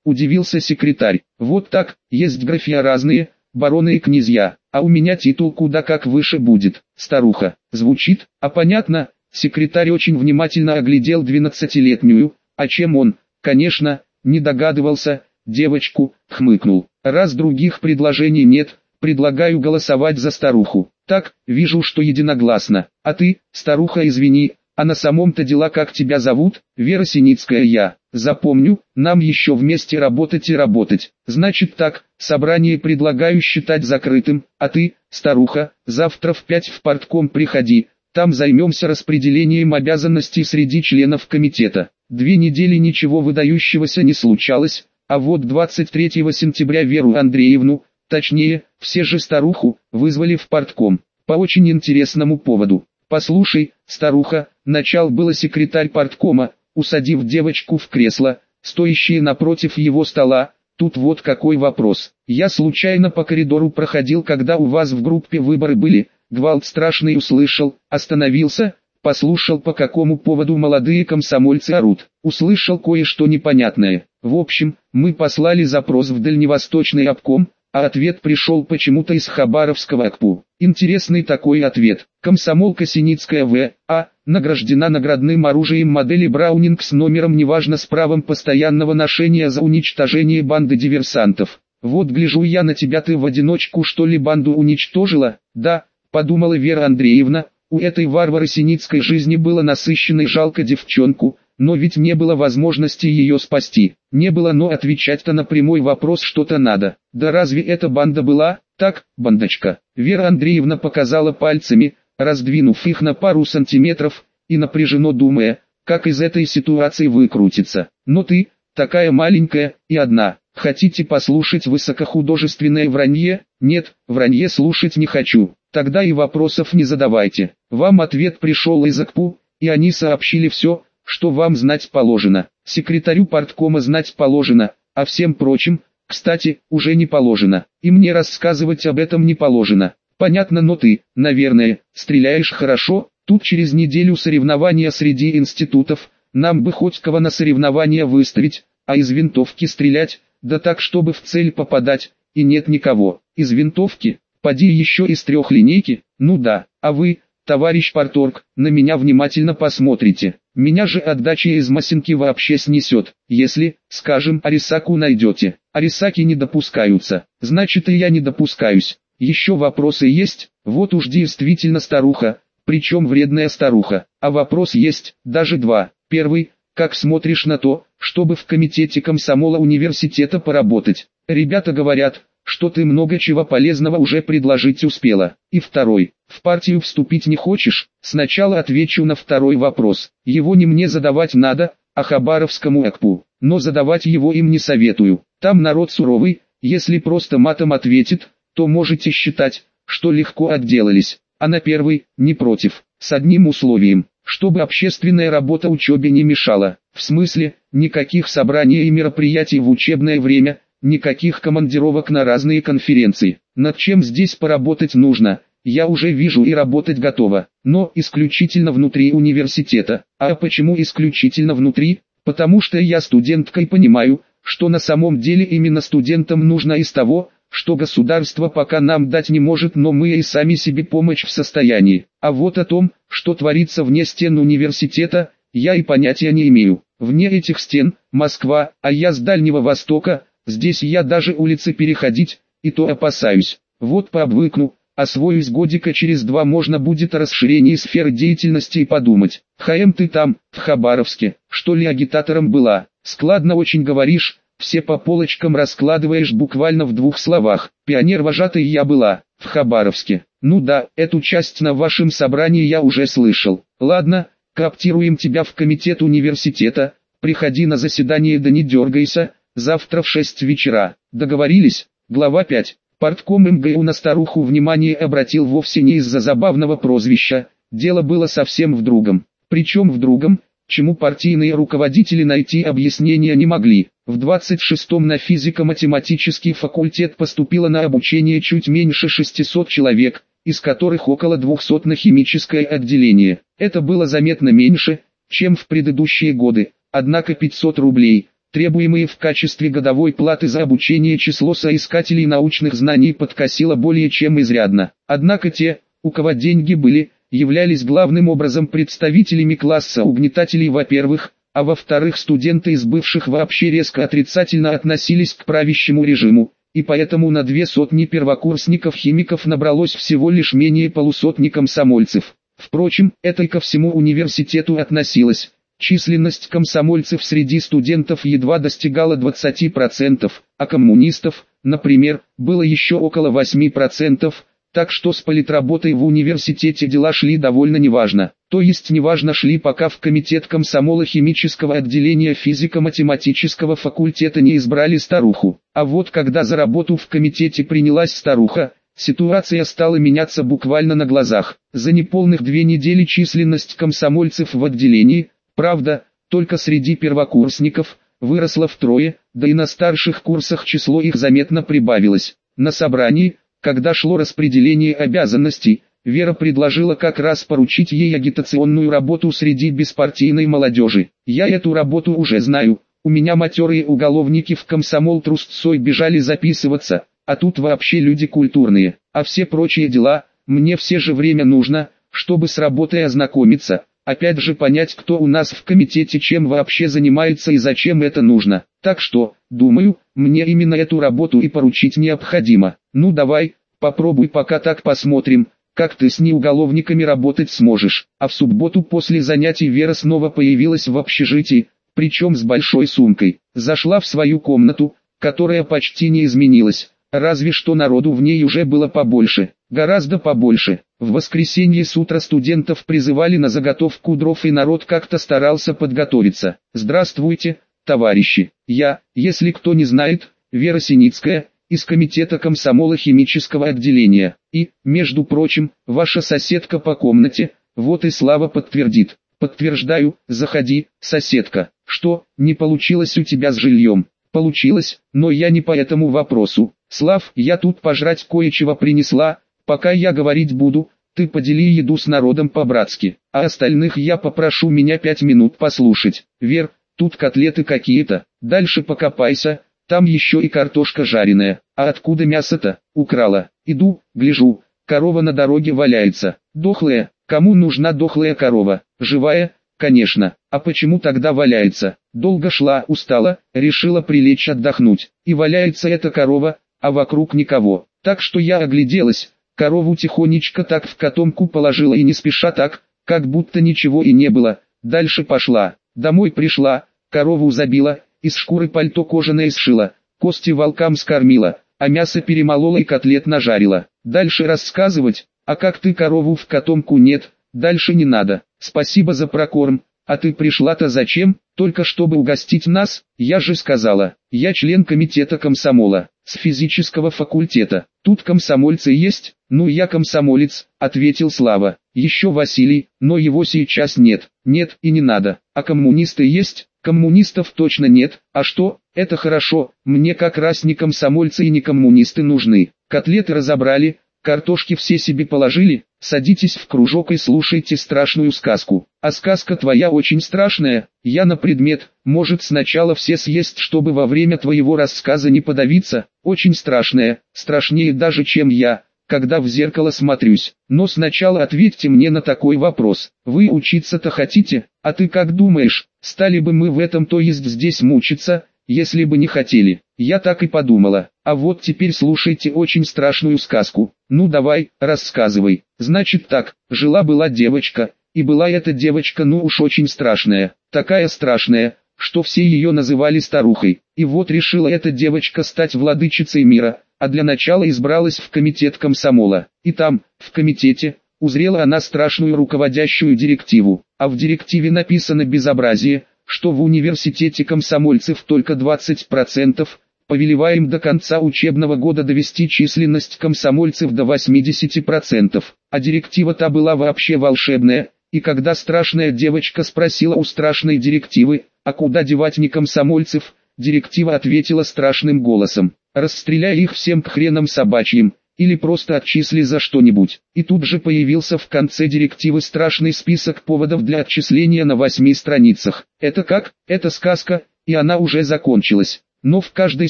Удивился секретарь. Вот так, есть графия разные, бароны и князья, а у меня титул куда как выше будет. Старуха, звучит, а понятно, секретарь очень внимательно оглядел двенадцатилетнюю, а чем он, конечно, не догадывался, девочку, хмыкнул. Раз других предложений нет, предлагаю голосовать за старуху. Так, вижу, что единогласно. А ты, старуха, извини, а на самом-то дела как тебя зовут? Вера Синицкая я. Запомню, нам еще вместе работать и работать. Значит так, собрание предлагаю считать закрытым, а ты, старуха, завтра в пять в портком приходи, там займемся распределением обязанностей среди членов комитета. Две недели ничего выдающегося не случалось, а вот 23 сентября Веру Андреевну, точнее, все же старуху, вызвали в портком, по очень интересному поводу. «Послушай, старуха», начал было секретарь порткома, усадив девочку в кресло, стоящее напротив его стола, тут вот какой вопрос. Я случайно по коридору проходил, когда у вас в группе выборы были, гвалт страшный услышал, остановился, послушал по какому поводу молодые комсомольцы орут, услышал кое-что непонятное. В общем, мы послали запрос в Дальневосточный обком, а ответ пришел почему-то из Хабаровского АКПУ. Интересный такой ответ. Комсомолка Синицкая В. А. Награждена наградным оружием модели Браунинг с номером неважно с правом постоянного ношения за уничтожение банды диверсантов. Вот гляжу я на тебя ты в одиночку что ли банду уничтожила? Да, подумала Вера Андреевна, у этой варвары Синицкой жизни было насыщенной жалко девчонку, но ведь не было возможности ее спасти. Не было, но отвечать-то на прямой вопрос что-то надо. Да разве эта банда была? Так, бандочка. Вера Андреевна показала пальцами, раздвинув их на пару сантиметров, и напряженно думая, как из этой ситуации выкрутиться. Но ты, такая маленькая, и одна. Хотите послушать высокохудожественное вранье? Нет, вранье слушать не хочу. Тогда и вопросов не задавайте. Вам ответ пришел из АКПУ, и они сообщили все, что вам знать положено. Секретарю парткома знать положено, а всем прочим, кстати, уже не положено. И мне рассказывать об этом не положено. Понятно, но ты, наверное, стреляешь хорошо, тут через неделю соревнования среди институтов, нам бы хоть кого на соревнования выставить, а из винтовки стрелять, да так чтобы в цель попадать, и нет никого. Из винтовки, поди еще из трех линейки, ну да, а вы, товарищ Парторг, на меня внимательно посмотрите. Меня же отдача из Масинки вообще снесет. Если, скажем, Арисаку найдете. Арисаки не допускаются. Значит и я не допускаюсь. Еще вопросы есть? Вот уж действительно старуха. Причем вредная старуха. А вопрос есть, даже два. Первый, как смотришь на то, чтобы в комитете комсомола университета поработать? Ребята говорят, что ты много чего полезного уже предложить успела. И второй, в партию вступить не хочешь? Сначала отвечу на второй вопрос. Его не мне задавать надо, а Хабаровскому ЭКПУ. Но задавать его им не советую. Там народ суровый, если просто матом ответит, то можете считать, что легко отделались. А на первый, не против, с одним условием, чтобы общественная работа учебе не мешала. В смысле, никаких собраний и мероприятий в учебное время – Никаких командировок на разные конференции. Над чем здесь поработать нужно, я уже вижу и работать готова, но исключительно внутри университета. А почему исключительно внутри? Потому что я студентка и понимаю, что на самом деле именно студентам нужно из того, что государство пока нам дать не может, но мы и сами себе помочь в состоянии. А вот о том, что творится вне стен университета, я и понятия не имею. Вне этих стен, Москва, а я с Дальнего Востока, Здесь я даже улицы переходить, и то опасаюсь. Вот пообвыкну, освоюсь годика через два можно будет расширение сферы деятельности и подумать. ХМ ты там, в Хабаровске, что ли агитатором была? Складно очень говоришь, все по полочкам раскладываешь буквально в двух словах. Пионер вожатой я была, в Хабаровске. Ну да, эту часть на вашем собрании я уже слышал. Ладно, коптируем тебя в комитет университета, приходи на заседание да не дергайся, Завтра в 6 вечера. Договорились? Глава 5. Портком МГУ на старуху внимание обратил вовсе не из-за забавного прозвища. Дело было совсем в другом. причем в другом, чему партийные руководители найти объяснения не могли. В 26-м на физико-математический факультет поступило на обучение чуть меньше 600 человек, из которых около 200 на химическое отделение. Это было заметно меньше, чем в предыдущие годы, однако 500 рублей, требуемые в качестве годовой платы за обучение число соискателей научных знаний подкосило более чем изрядно. Однако те, у кого деньги были, являлись главным образом представителями класса угнетателей во-первых, а во-вторых студенты из бывших вообще резко отрицательно относились к правящему режиму, и поэтому на две сотни первокурсников-химиков набралось всего лишь менее полусотни комсомольцев. Впрочем, это и ко всему университету относилось. Численность комсомольцев среди студентов едва достигала 20%, а коммунистов, например, было еще около 8%, так что с политработой в университете дела шли довольно неважно. То есть неважно шли пока в комитет комсомола химического отделения физико-математического факультета не избрали старуху. А вот когда за работу в комитете принялась старуха, ситуация стала меняться буквально на глазах. За неполных две недели численность комсомольцев в отделении, правда, только среди первокурсников, выросла втрое, да и на старших курсах число их заметно прибавилось. На собрании, когда шло распределение обязанностей, Вера предложила как раз поручить ей агитационную работу среди беспартийной молодежи. Я эту работу уже знаю, у меня матерые уголовники в комсомол трусцой бежали записываться, а тут вообще люди культурные, а все прочие дела, мне все же время нужно, чтобы с работой ознакомиться, опять же понять кто у нас в комитете чем вообще занимается и зачем это нужно. Так что, думаю, мне именно эту работу и поручить необходимо. Ну давай, попробуй пока так посмотрим, как ты с неуголовниками работать сможешь. А в субботу после занятий Вера снова появилась в общежитии, причем с большой сумкой. Зашла в свою комнату, которая почти не изменилась, разве что народу в ней уже было побольше, гораздо побольше. В воскресенье с утра студентов призывали на заготовку дров и народ как-то старался подготовиться. «Здравствуйте, товарищи, я, если кто не знает, Вера Синицкая, из комитета комсомола химического отделения. И, между прочим, ваша соседка по комнате, вот и Слава подтвердит. Подтверждаю, заходи, соседка. Что, не получилось у тебя с жильем? Получилось, но я не по этому вопросу. Слав, я тут пожрать кое-чего принесла, пока я говорить буду, ты подели еду с народом по-братски, а остальных я попрошу меня пять минут послушать. Вер, тут котлеты какие-то, дальше покопайся, там еще и картошка жареная. А откуда мясо-то? Украла. Иду, гляжу. Корова на дороге валяется. Дохлая. Кому нужна дохлая корова? Живая? Конечно. А почему тогда валяется? Долго шла, устала, решила прилечь отдохнуть. И валяется эта корова, а вокруг никого. Так что я огляделась. Корову тихонечко так в котомку положила и не спеша так, как будто ничего и не было. Дальше пошла. Домой пришла, корову забила, из шкуры пальто кожаное сшила, кости волкам скормила, а мясо перемолола и котлет нажарила. Дальше рассказывать, а как ты корову в котомку нет, дальше не надо. Спасибо за прокорм, а ты пришла-то зачем? Только чтобы угостить нас? Я же сказала, я член комитета комсомола, с физического факультета. Тут комсомольцы есть? Ну я комсомолец, ответил Слава. Еще Василий, но его сейчас нет. Нет и не надо. А коммунисты есть? Коммунистов точно нет, а что, это хорошо, мне как раз не комсомольцы и не коммунисты нужны. Котлеты разобрали, картошки все себе положили, садитесь в кружок и слушайте страшную сказку. А сказка твоя очень страшная, я на предмет, может сначала все съесть, чтобы во время твоего рассказа не подавиться, очень страшная, страшнее даже чем я, когда в зеркало смотрюсь. Но сначала ответьте мне на такой вопрос. Вы учиться-то хотите? А ты как думаешь, стали бы мы в этом то есть здесь мучиться, если бы не хотели? Я так и подумала. А вот теперь слушайте очень страшную сказку. Ну давай, рассказывай. Значит так, жила-была девочка, и была эта девочка ну уж очень страшная. Такая страшная, что все ее называли старухой. И вот решила эта девочка стать владычицей мира а для начала избралась в комитет комсомола. И там, в комитете, узрела она страшную руководящую директиву, а в директиве написано безобразие, что в университете комсомольцев только 20%, повелеваем до конца учебного года довести численность комсомольцев до 80%, а директива та была вообще волшебная, И когда страшная девочка спросила у страшной директивы, а куда девать не комсомольцев, директива ответила страшным голосом, расстреляй их всем к хренам собачьим, или просто отчисли за что-нибудь. И тут же появился в конце директивы страшный список поводов для отчисления на восьми страницах. Это как? Это сказка, и она уже закончилась. Но в каждой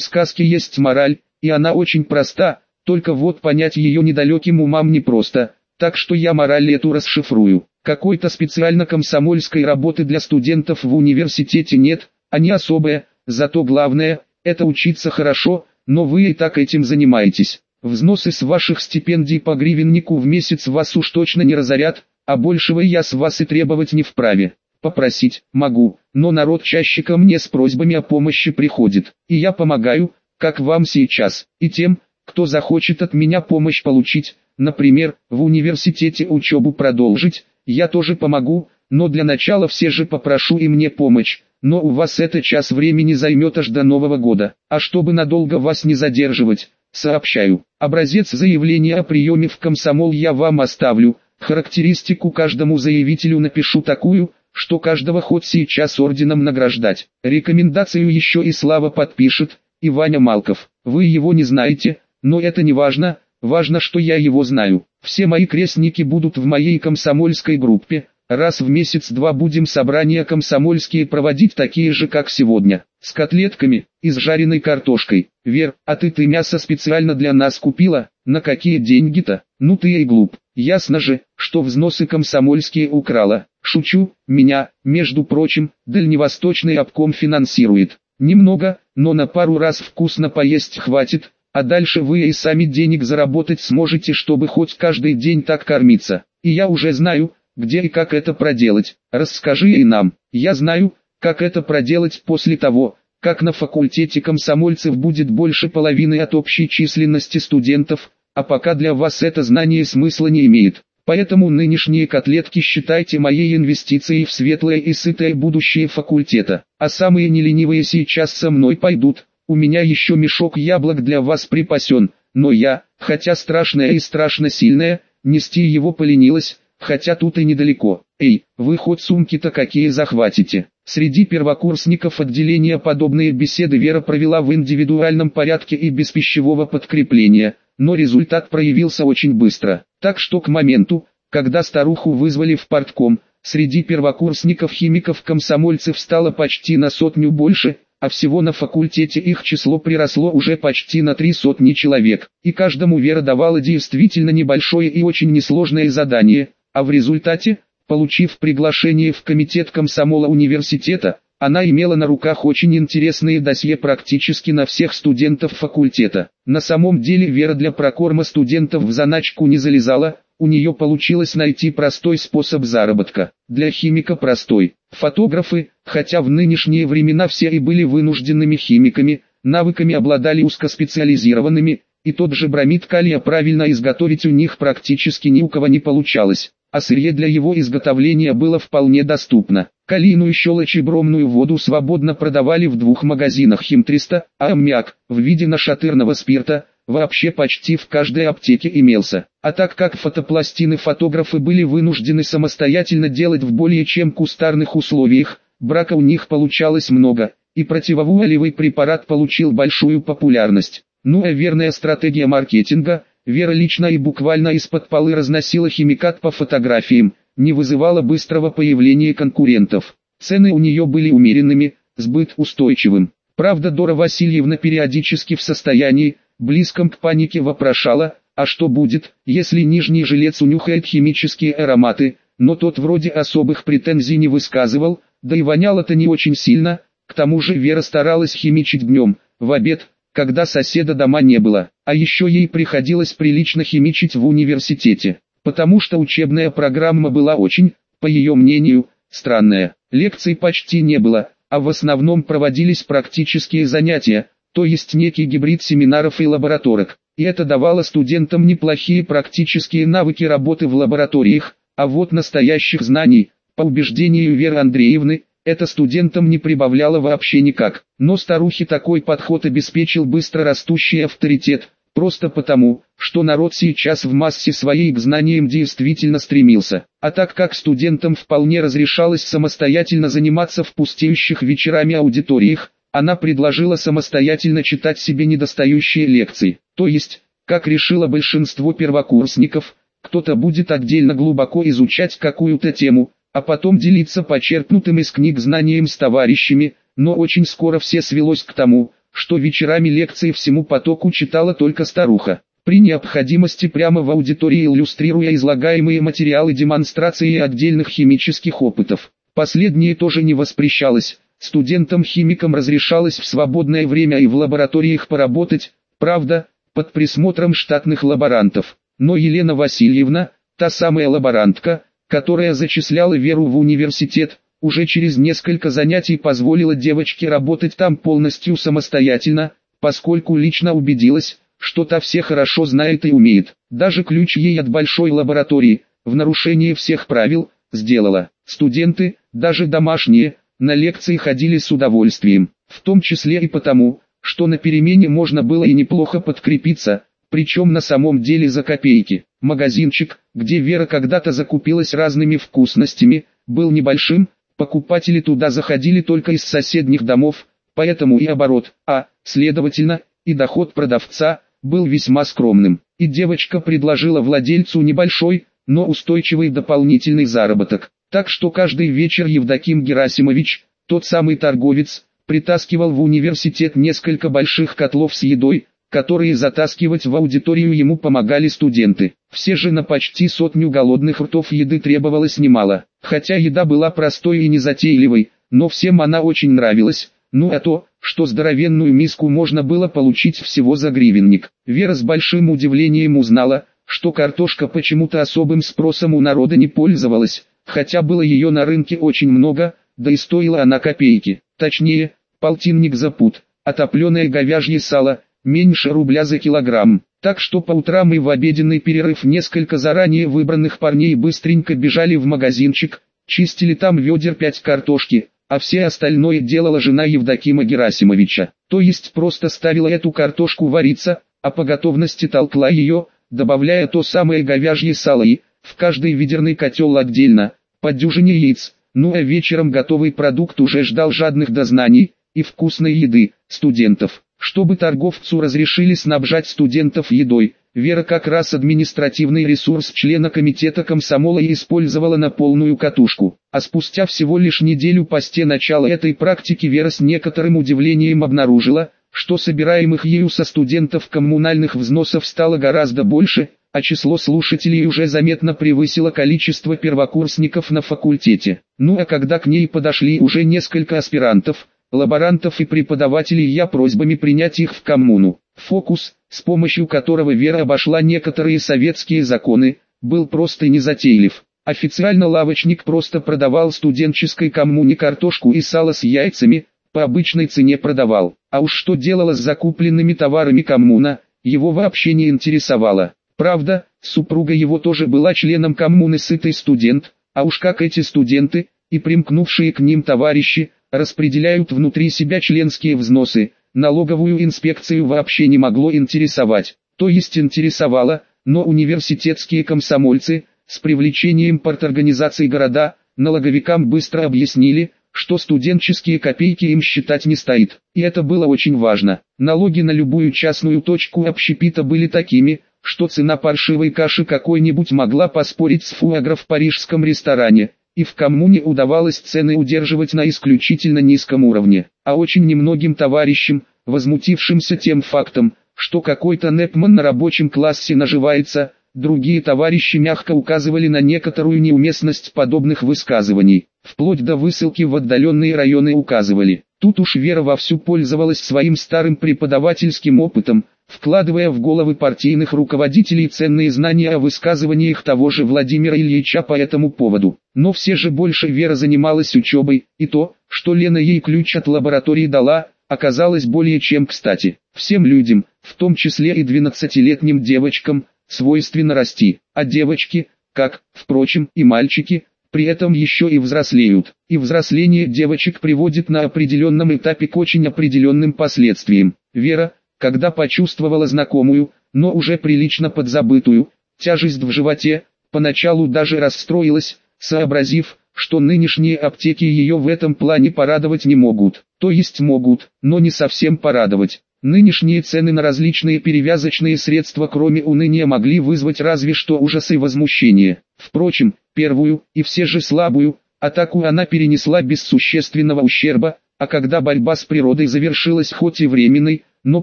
сказке есть мораль, и она очень проста, только вот понять ее недалеким умам непросто, так что я мораль эту расшифрую. Какой-то специально комсомольской работы для студентов в университете нет, они особые, зато главное, это учиться хорошо, но вы и так этим занимаетесь. Взносы с ваших стипендий по гривеннику в месяц вас уж точно не разорят, а большего я с вас и требовать не вправе. Попросить могу, но народ чаще ко мне с просьбами о помощи приходит, и я помогаю, как вам сейчас, и тем, кто захочет от меня помощь получить, например, в университете учебу продолжить, я тоже помогу, но для начала все же попрошу и мне помощь, но у вас это час времени займет аж до Нового года, а чтобы надолго вас не задерживать, сообщаю, образец заявления о приеме в комсомол я вам оставлю, характеристику каждому заявителю напишу такую, что каждого хоть сейчас орденом награждать. Рекомендацию еще и Слава подпишет, и Ваня Малков. Вы его не знаете, но это не важно, важно, что я его знаю. Все мои крестники будут в моей комсомольской группе, раз в месяц-два будем собрания комсомольские проводить такие же, как сегодня, с котлетками и с жареной картошкой. Вер, а ты ты мясо специально для нас купила, на какие деньги-то? Ну ты и глуп. Ясно же, что взносы комсомольские украла. Шучу, меня, между прочим, дальневосточный обком финансирует. Немного, но на пару раз вкусно поесть хватит, а дальше вы и сами денег заработать сможете, чтобы хоть каждый день так кормиться. И я уже знаю, где и как это проделать. Расскажи и нам. Я знаю, как это проделать после того, как на факультете комсомольцев будет больше половины от общей численности студентов, а пока для вас это знание смысла не имеет. Поэтому нынешние котлетки считайте моей инвестицией в светлое и сытое будущее факультета. А самые неленивые сейчас со мной пойдут. У меня еще мешок яблок для вас припасен, но я, хотя страшная и страшно сильная, нести его поленилась, хотя тут и недалеко. Эй, вы хоть сумки-то какие захватите? Среди первокурсников отделения подобные беседы Вера провела в индивидуальном порядке и без пищевого подкрепления, но результат проявился очень быстро. Так что к моменту, когда старуху вызвали в портком, среди первокурсников-химиков-комсомольцев стало почти на сотню больше, а всего на факультете их число приросло уже почти на три сотни человек, и каждому Вера давала действительно небольшое и очень несложное задание, а в результате, получив приглашение в комитет комсомола университета, она имела на руках очень интересные досье практически на всех студентов факультета. На самом деле Вера для прокорма студентов в заначку не залезала, у нее получилось найти простой способ заработка. Для химика простой. Фотографы, хотя в нынешние времена все и были вынужденными химиками, навыками обладали узкоспециализированными, и тот же бромид калия правильно изготовить у них практически ни у кого не получалось а сырье для его изготовления было вполне доступно. Калийную щелочь и бромную воду свободно продавали в двух магазинах химтриста, а аммиак, в виде нашатырного спирта, вообще почти в каждой аптеке имелся. А так как фотопластины фотографы были вынуждены самостоятельно делать в более чем кустарных условиях, брака у них получалось много, и противовуалевый препарат получил большую популярность. Ну а верная стратегия маркетинга – Вера лично и буквально из-под полы разносила химикат по фотографиям, не вызывала быстрого появления конкурентов. Цены у нее были умеренными, сбыт устойчивым. Правда Дора Васильевна периодически в состоянии, близком к панике вопрошала, а что будет, если нижний жилец унюхает химические ароматы, но тот вроде особых претензий не высказывал, да и воняло-то не очень сильно, к тому же Вера старалась химичить днем, в обед, когда соседа дома не было, а еще ей приходилось прилично химичить в университете, потому что учебная программа была очень, по ее мнению, странная. Лекций почти не было, а в основном проводились практические занятия, то есть некий гибрид семинаров и лабораторок. И это давало студентам неплохие практические навыки работы в лабораториях, а вот настоящих знаний, по убеждению Веры Андреевны, это студентам не прибавляло вообще никак, но старухе такой подход обеспечил быстро растущий авторитет, просто потому, что народ сейчас в массе своей к знаниям действительно стремился. А так как студентам вполне разрешалось самостоятельно заниматься в пустеющих вечерами аудиториях, она предложила самостоятельно читать себе недостающие лекции. То есть, как решило большинство первокурсников, кто-то будет отдельно глубоко изучать какую-то тему, а потом делиться почерпнутым из книг знанием с товарищами, но очень скоро все свелось к тому, что вечерами лекции всему потоку читала только старуха. При необходимости прямо в аудитории иллюстрируя излагаемые материалы демонстрации отдельных химических опытов. Последнее тоже не воспрещалось, студентам-химикам разрешалось в свободное время и в лабораториях поработать, правда, под присмотром штатных лаборантов. Но Елена Васильевна, та самая лаборантка, которая зачисляла Веру в университет, уже через несколько занятий позволила девочке работать там полностью самостоятельно, поскольку лично убедилась, что та все хорошо знает и умеет. Даже ключ ей от большой лаборатории, в нарушение всех правил, сделала. Студенты, даже домашние, на лекции ходили с удовольствием, в том числе и потому, что на перемене можно было и неплохо подкрепиться, причем на самом деле за копейки. Магазинчик, где Вера когда-то закупилась разными вкусностями, был небольшим, покупатели туда заходили только из соседних домов, поэтому и оборот, а, следовательно, и доход продавца, был весьма скромным. И девочка предложила владельцу небольшой, но устойчивый дополнительный заработок. Так что каждый вечер Евдоким Герасимович, тот самый торговец, притаскивал в университет несколько больших котлов с едой, которые затаскивать в аудиторию ему помогали студенты. Все же на почти сотню голодных ртов еды требовалось немало. Хотя еда была простой и незатейливой, но всем она очень нравилась, ну а то, что здоровенную миску можно было получить всего за гривенник. Вера с большим удивлением узнала, что картошка почему-то особым спросом у народа не пользовалась, хотя было ее на рынке очень много, да и стоила она копейки, точнее, полтинник за пуд, топленое говяжье сало – меньше рубля за килограмм. Так что по утрам и в обеденный перерыв несколько заранее выбранных парней быстренько бежали в магазинчик, чистили там ведер пять картошки, а все остальное делала жена Евдокима Герасимовича. То есть просто ставила эту картошку вариться, а по готовности толкла ее, добавляя то самое говяжье сало и, в каждый ведерный котел отдельно, по дюжине яиц, ну а вечером готовый продукт уже ждал жадных дознаний и вкусной еды, студентов. Чтобы торговцу разрешили снабжать студентов едой, Вера как раз административный ресурс члена комитета комсомола и использовала на полную катушку. А спустя всего лишь неделю посте начала этой практики Вера с некоторым удивлением обнаружила, что собираемых ею со студентов коммунальных взносов стало гораздо больше, а число слушателей уже заметно превысило количество первокурсников на факультете. Ну а когда к ней подошли уже несколько аспирантов, лаборантов и преподавателей я просьбами принять их в коммуну. Фокус, с помощью которого Вера обошла некоторые советские законы, был просто незатейлив. Официально лавочник просто продавал студенческой коммуне картошку и сало с яйцами, по обычной цене продавал. А уж что делала с закупленными товарами коммуна, его вообще не интересовало. Правда, супруга его тоже была членом коммуны сытый студент, а уж как эти студенты, и примкнувшие к ним товарищи, распределяют внутри себя членские взносы, налоговую инспекцию вообще не могло интересовать, то есть интересовало, но университетские комсомольцы, с привлечением парторганизаций города, налоговикам быстро объяснили, что студенческие копейки им считать не стоит. И это было очень важно. Налоги на любую частную точку общепита были такими, что цена паршивой каши какой-нибудь могла поспорить с фуагро в парижском ресторане и в коммуне удавалось цены удерживать на исключительно низком уровне, а очень немногим товарищам, возмутившимся тем фактом, что какой-то Непман на рабочем классе наживается, другие товарищи мягко указывали на некоторую неуместность подобных высказываний, вплоть до высылки в отдаленные районы указывали. Тут уж Вера вовсю пользовалась своим старым преподавательским опытом, вкладывая в головы партийных руководителей ценные знания о высказываниях того же Владимира Ильича по этому поводу. Но все же больше Вера занималась учебой, и то, что Лена ей ключ от лаборатории дала, оказалось более чем кстати. Всем людям, в том числе и 12-летним девочкам, свойственно расти, а девочки, как, впрочем, и мальчики, при этом еще и взрослеют. И взросление девочек приводит на определенном этапе к очень определенным последствиям. Вера, когда почувствовала знакомую, но уже прилично подзабытую, тяжесть в животе, Поначалу даже расстроилась, сообразив, что нынешние аптеки ее в этом плане порадовать не могут. То есть могут, но не совсем порадовать. Нынешние цены на различные перевязочные средства кроме уныния могли вызвать разве что ужас и возмущение. Впрочем, первую, и все же слабую, атаку она перенесла без существенного ущерба, а когда борьба с природой завершилась хоть и временной, но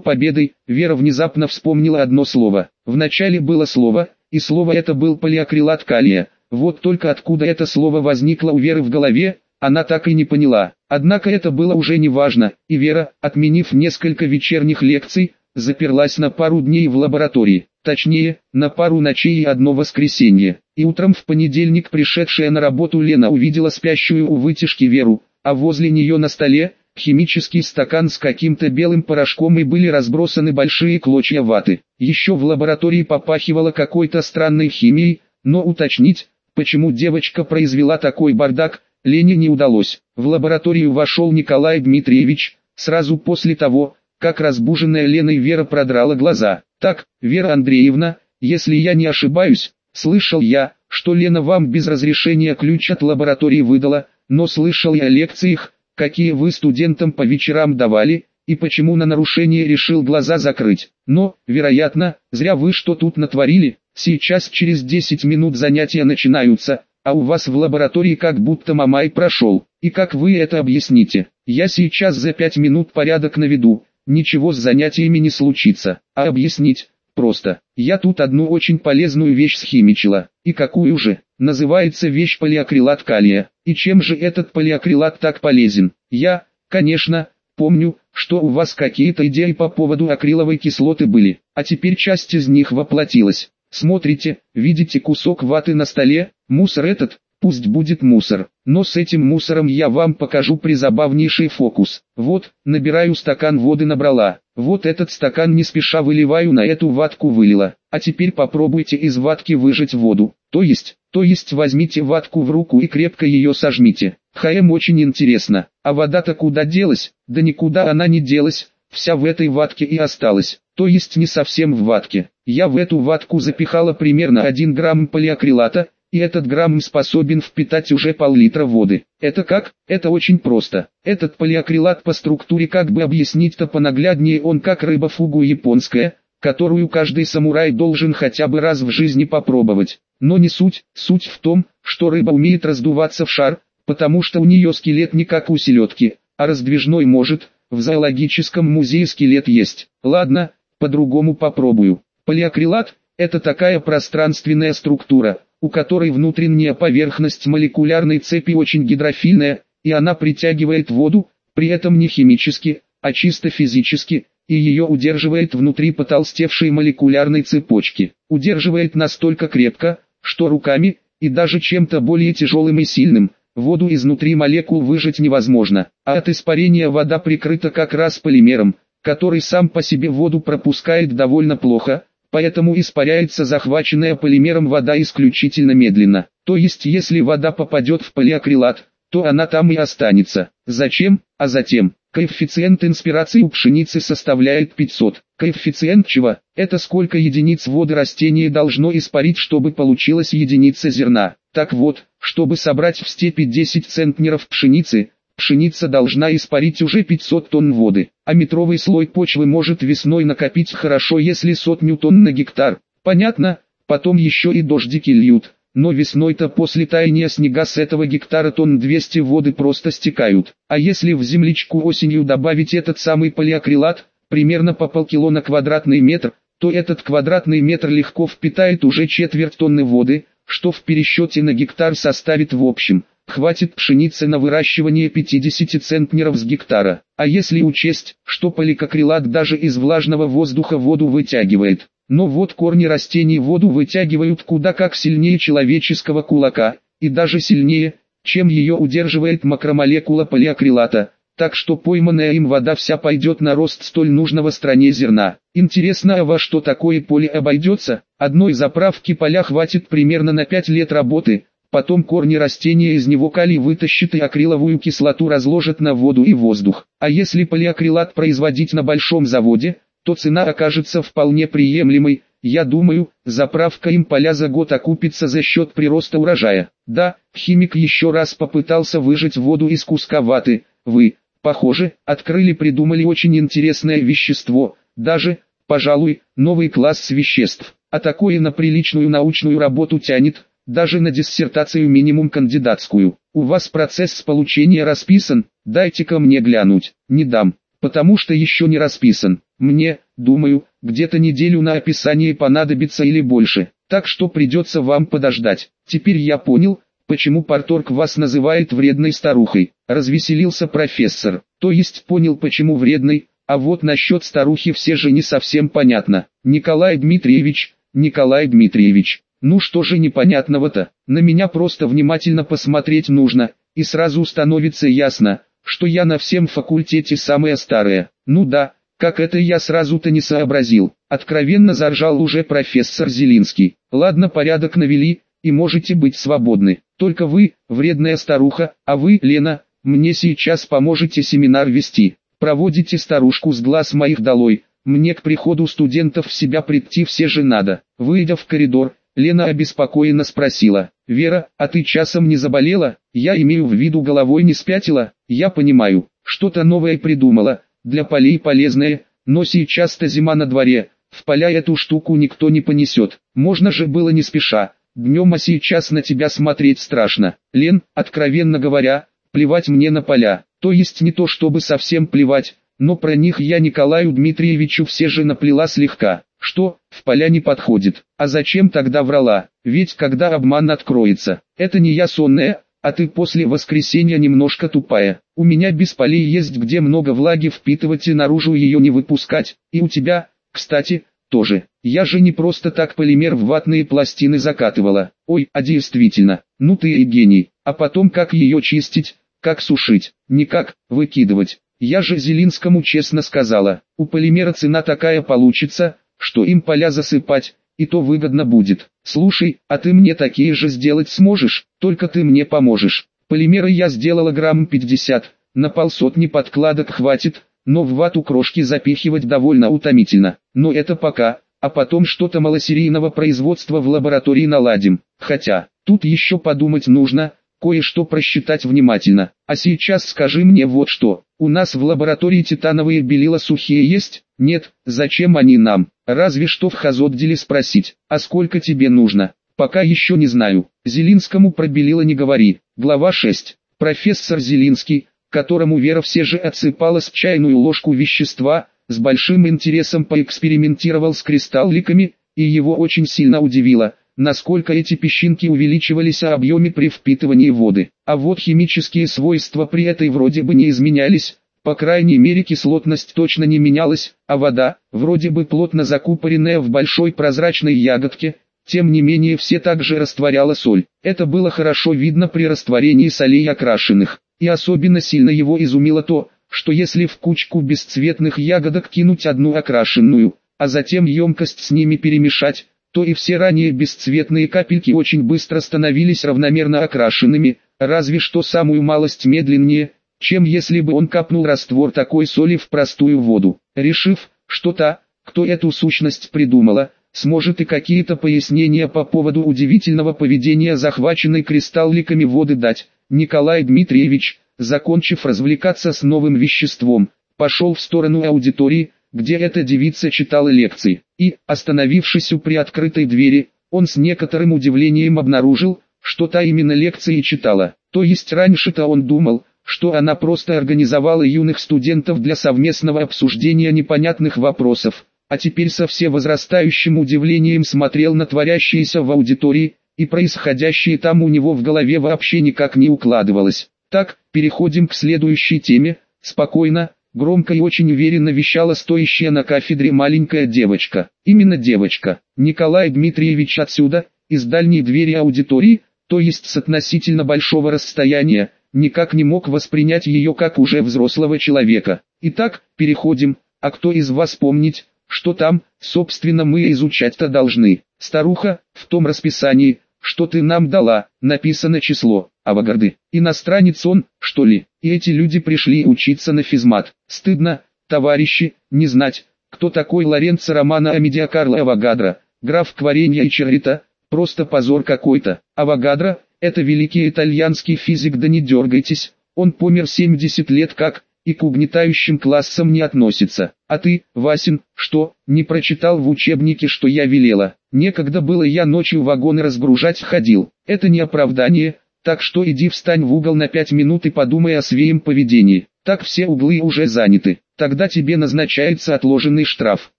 победой, Вера внезапно вспомнила одно слово. Вначале было слово, и слово это был полиакрилат калия. Вот только откуда это слово возникло у Веры в голове, она так и не поняла. Однако это было уже не важно, и Вера, отменив несколько вечерних лекций, заперлась на пару дней в лаборатории, точнее, на пару ночей и одно воскресенье. И утром в понедельник пришедшая на работу Лена увидела спящую у вытяжки Веру, а возле нее на столе, химический стакан с каким-то белым порошком и были разбросаны большие клочья ваты. Еще в лаборатории попахивало какой-то странной химией, но уточнить, почему девочка произвела такой бардак, Лене не удалось. В лабораторию вошел Николай Дмитриевич, сразу после того, как разбуженная Леной Вера продрала глаза. «Так, Вера Андреевна, если я не ошибаюсь, слышал я, что Лена вам без разрешения ключ от лаборатории выдала, но слышал я о лекциях, какие вы студентам по вечерам давали, и почему на нарушение решил глаза закрыть. Но, вероятно, зря вы что тут натворили, сейчас через 10 минут занятия начинаются, а у вас в лаборатории как будто мамай прошел. И как вы это объясните? Я сейчас за пять минут порядок наведу, ничего с занятиями не случится. А объяснить? Просто. Я тут одну очень полезную вещь схимичила. И какую же? Называется вещь полиакрилат калия. И чем же этот полиакрилат так полезен? Я, конечно, помню, что у вас какие-то идеи по поводу акриловой кислоты были, а теперь часть из них воплотилась. Смотрите, видите кусок ваты на столе, мусор этот, пусть будет мусор, но с этим мусором я вам покажу призабавнейший фокус. Вот, набираю стакан воды набрала, вот этот стакан не спеша выливаю на эту ватку вылила, а теперь попробуйте из ватки выжать воду, то есть, то есть возьмите ватку в руку и крепко ее сожмите. ХМ очень интересно, а вода-то куда делась? Да никуда она не делась, вся в этой ватке и осталась, то есть не совсем в ватке. Я в эту ватку запихала примерно 1 грамм полиакрилата, и этот грамм способен впитать уже пол-литра воды. Это как? Это очень просто. Этот полиакрилат по структуре как бы объяснить-то понагляднее он как рыба фугу японская, которую каждый самурай должен хотя бы раз в жизни попробовать. Но не суть, суть в том, что рыба умеет раздуваться в шар, потому что у нее скелет не как у селедки, а раздвижной может, в зоологическом музее скелет есть. Ладно, по-другому попробую. Полиакрилат – это такая пространственная структура, у которой внутренняя поверхность молекулярной цепи очень гидрофильная, и она притягивает воду, при этом не химически, а чисто физически, и ее удерживает внутри потолстевшей молекулярной цепочки. Удерживает настолько крепко, что руками, и даже чем-то более тяжелым и сильным, воду изнутри молекул выжать невозможно, а от испарения вода прикрыта как раз полимером, который сам по себе воду пропускает довольно плохо, поэтому испаряется захваченная полимером вода исключительно медленно. То есть если вода попадет в полиакрилат, то она там и останется. Зачем? А затем, коэффициент инспирации у пшеницы составляет 500. Коэффициент чего? Это сколько единиц воды растение должно испарить, чтобы получилась единица зерна. Так вот, чтобы собрать в степи 10 центнеров пшеницы, пшеница должна испарить уже 500 тонн воды, а метровый слой почвы может весной накопить хорошо если сотню тонн на гектар. Понятно? Потом еще и дождики льют, но весной-то после таяния снега с этого гектара тонн 200 воды просто стекают. А если в землячку осенью добавить этот самый полиакрилат, примерно по полкило на квадратный метр, то этот квадратный метр легко впитает уже четверть тонны воды, что в пересчете на гектар составит в общем – хватит пшеницы на выращивание 50 центнеров с гектара. А если учесть, что поликакрилат даже из влажного воздуха воду вытягивает, но вот корни растений воду вытягивают куда как сильнее человеческого кулака, и даже сильнее, чем ее удерживает макромолекула полиакрилата, так что пойманная им вода вся пойдет на рост столь нужного стране зерна. Интересно, а во что такое поле обойдется? Одной заправки поля хватит примерно на 5 лет работы, Потом корни растения из него калий вытащат и акриловую кислоту разложат на воду и воздух. А если полиакрилат производить на большом заводе, то цена окажется вполне приемлемой, я думаю, заправка им поля за год окупится за счет прироста урожая. Да, химик еще раз попытался выжать воду из куска ваты. Вы, похоже, открыли-придумали очень интересное вещество, даже, пожалуй, новый класс веществ. А такое на приличную научную работу тянет, даже на диссертацию минимум кандидатскую. У вас процесс получения расписан, дайте-ка мне глянуть. Не дам, потому что еще не расписан. Мне, думаю, где-то неделю на описание понадобится или больше, так что придется вам подождать. Теперь я понял, почему Парторг вас называет вредной старухой. Развеселился профессор, то есть понял почему вредной, а вот насчет старухи все же не совсем понятно. Николай Дмитриевич, Николай Дмитриевич, ну что же непонятного-то, на меня просто внимательно посмотреть нужно, и сразу становится ясно, что я на всем факультете самая старая. Ну да, как это я сразу-то не сообразил. Откровенно заржал уже профессор Зелинский. Ладно, порядок навели, и можете быть свободны. Только вы, вредная старуха, а вы, Лена, мне сейчас поможете семинар вести. Проводите старушку с глаз моих долой. Мне к приходу студентов в себя прийти все же надо. Выйдя в коридор, Лена обеспокоенно спросила. «Вера, а ты часом не заболела? Я имею в виду головой не спятила? Я понимаю, что-то новое придумала, для полей полезное, но сейчас-то зима на дворе, в поля эту штуку никто не понесет, можно же было не спеша, днем а сейчас на тебя смотреть страшно. Лен, откровенно говоря, плевать мне на поля, то есть не то чтобы совсем плевать, но про них я Николаю Дмитриевичу все же наплела слегка, что, в поля не подходит, а зачем тогда врала, ведь когда обман откроется, это не я сонная, а ты после воскресенья немножко тупая. У меня без полей есть где много влаги впитывать и наружу ее не выпускать, и у тебя, кстати, тоже. Я же не просто так полимер в ватные пластины закатывала. Ой, а действительно, ну ты и гений. А потом как ее чистить, как сушить, никак, выкидывать. Я же Зелинскому честно сказала, у полимера цена такая получится, что им поля засыпать, и то выгодно будет. Слушай, а ты мне такие же сделать сможешь, только ты мне поможешь. Полимеры я сделала грамм 50, на полсотни подкладок хватит, но в вату крошки запихивать довольно утомительно. Но это пока, а потом что-то малосерийного производства в лаборатории наладим. Хотя, тут еще подумать нужно, кое-что просчитать внимательно. А сейчас скажи мне вот что, у нас в лаборатории титановые белила сухие есть? Нет, зачем они нам? Разве что в Хазотделе спросить, а сколько тебе нужно? Пока еще не знаю. Зелинскому про белила не говори. Глава 6. Профессор Зелинский, которому Вера все же отсыпала с чайную ложку вещества, с большим интересом поэкспериментировал с кристалликами, и его очень сильно удивило, насколько эти песчинки увеличивались о объеме при впитывании воды. А вот химические свойства при этой вроде бы не изменялись, по крайней мере кислотность точно не менялась, а вода, вроде бы плотно закупоренная в большой прозрачной ягодке, тем не менее все также растворяла соль. Это было хорошо видно при растворении солей окрашенных, и особенно сильно его изумило то, что если в кучку бесцветных ягодок кинуть одну окрашенную, а затем емкость с ними перемешать, то и все ранее бесцветные капельки очень быстро становились равномерно окрашенными, разве что самую малость медленнее, чем если бы он капнул раствор такой соли в простую воду. Решив, что та, кто эту сущность придумала, сможет и какие-то пояснения по поводу удивительного поведения захваченной кристалликами воды дать, Николай Дмитриевич, закончив развлекаться с новым веществом, пошел в сторону аудитории, где эта девица читала лекции, и, остановившись у приоткрытой двери, он с некоторым удивлением обнаружил, что та именно лекции читала. То есть раньше-то он думал, что она просто организовала юных студентов для совместного обсуждения непонятных вопросов, а теперь со всевозрастающим удивлением смотрел на творящееся в аудитории, и происходящее там у него в голове вообще никак не укладывалось. Так, переходим к следующей теме, спокойно, Громко и очень уверенно вещала стоящая на кафедре маленькая девочка. Именно девочка. Николай Дмитриевич отсюда, из дальней двери аудитории, то есть с относительно большого расстояния, никак не мог воспринять ее как уже взрослого человека. Итак, переходим, а кто из вас помнить, что там, собственно мы изучать-то должны. Старуха, в том расписании, что ты нам дала, написано число, авагарды. Иностранец он, что ли? И эти люди пришли учиться на физмат. Стыдно, товарищи, не знать, кто такой Лоренцо Романо Амедиа Карло Авагадро. граф Кваренья и Черрита, просто позор какой-то. Авогадро, это великий итальянский физик да не дергайтесь, он помер 70 лет как, и к угнетающим классам не относится. А ты, Васин, что, не прочитал в учебнике, что я велела? Некогда было я ночью вагоны разгружать ходил. Это не оправдание, так что иди встань в угол на пять минут и подумай о своем поведении. Так все углы уже заняты. Тогда тебе назначается отложенный штраф.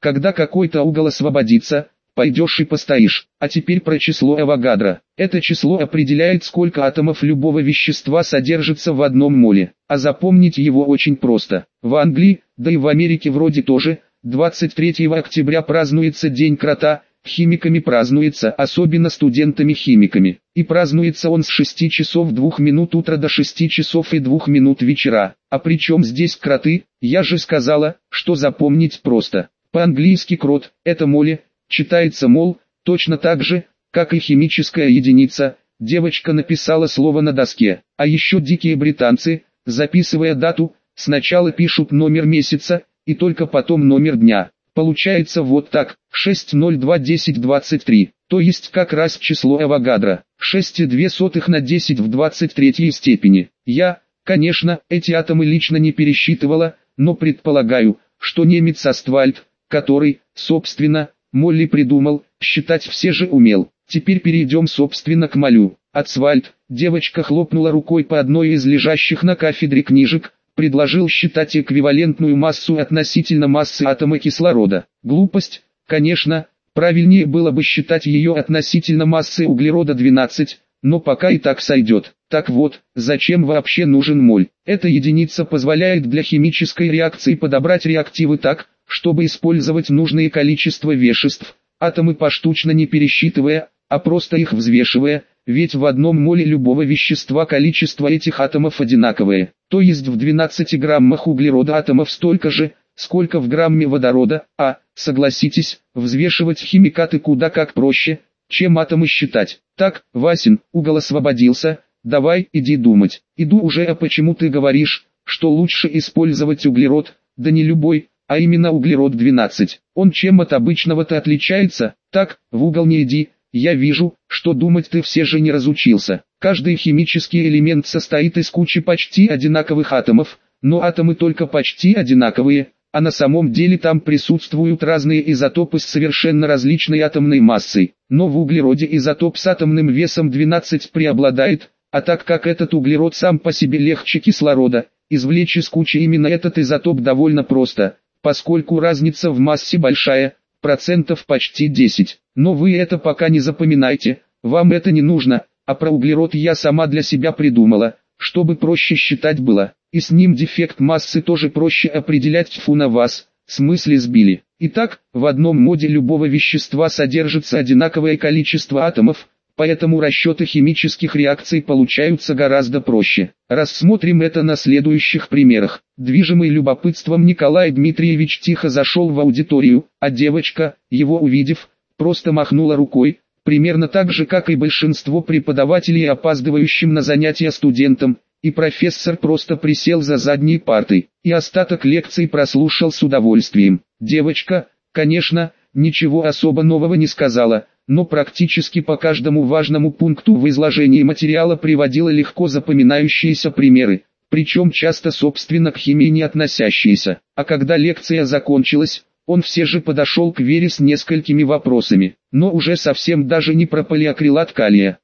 Когда какой-то угол освободится, пойдешь и постоишь. А теперь про число Авогадро. Это число определяет, сколько атомов любого вещества содержится в одном моле. А запомнить его очень просто. В Англии, да и в Америке вроде тоже, 23 октября празднуется День крота, химиками празднуется, особенно студентами-химиками. И празднуется он с 6 часов 2 минут утра до 6 часов и 2 минут вечера. А при чем здесь кроты? Я же сказала, что запомнить просто. По-английски крот – это моле, Читается мол, точно так же, как и химическая единица, девочка написала слово на доске. А еще дикие британцы, записывая дату, сначала пишут номер месяца, и только потом номер дня. Получается вот так, 6021023, то есть как раз число Авогадро, 6,2 на 10 в 23 степени. Я, конечно, эти атомы лично не пересчитывала, но предполагаю, что немец Аствальд, который, собственно, Молли придумал, считать все же умел. Теперь перейдем собственно к Малю. Ацвальд, девочка хлопнула рукой по одной из лежащих на кафедре книжек, предложил считать эквивалентную массу относительно массы атома кислорода. Глупость, конечно, правильнее было бы считать ее относительно массы углерода 12, но пока и так сойдет. Так вот, зачем вообще нужен моль? Эта единица позволяет для химической реакции подобрать реактивы так, чтобы использовать нужное количество веществ, атомы поштучно не пересчитывая, а просто их взвешивая, ведь в одном моле любого вещества количество этих атомов одинаковое, то есть в 12 граммах углерода атомов столько же, сколько в грамме водорода, а, согласитесь, взвешивать химикаты куда как проще, чем атомы считать. Так, Васин, угол освободился, давай, иди думать. Иду уже, а почему ты говоришь, что лучше использовать углерод, да не любой, а именно углерод-12. Он чем от обычного-то отличается? Так, в угол не иди, я вижу, что думать ты все же не разучился. Каждый химический элемент состоит из кучи почти одинаковых атомов, но атомы только почти одинаковые, а на самом деле там присутствуют разные изотопы с совершенно различной атомной массой. Но в углероде изотоп с атомным весом 12 преобладает, а так как этот углерод сам по себе легче кислорода, извлечь из кучи именно этот изотоп довольно просто – поскольку разница в массе большая, процентов почти 10. Но вы это пока не запоминайте, вам это не нужно, а про углерод я сама для себя придумала, чтобы проще считать было, и с ним дефект массы тоже проще определять тьфу на вас, смысле сбили. Итак, в одном моде любого вещества содержится одинаковое количество атомов, поэтому расчеты химических реакций получаются гораздо проще. Рассмотрим это на следующих примерах. Движимый любопытством Николай Дмитриевич тихо зашел в аудиторию, а девочка, его увидев, просто махнула рукой, примерно так же, как и большинство преподавателей опаздывающим на занятия студентам, и профессор просто присел за задней партой, и остаток лекции прослушал с удовольствием. Девочка, конечно, ничего особо нового не сказала, но практически по каждому важному пункту в изложении материала приводила легко запоминающиеся примеры, причем часто собственно к химии не относящиеся. А когда лекция закончилась, он все же подошел к Вере с несколькими вопросами, но уже совсем даже не про полиакрилат калия.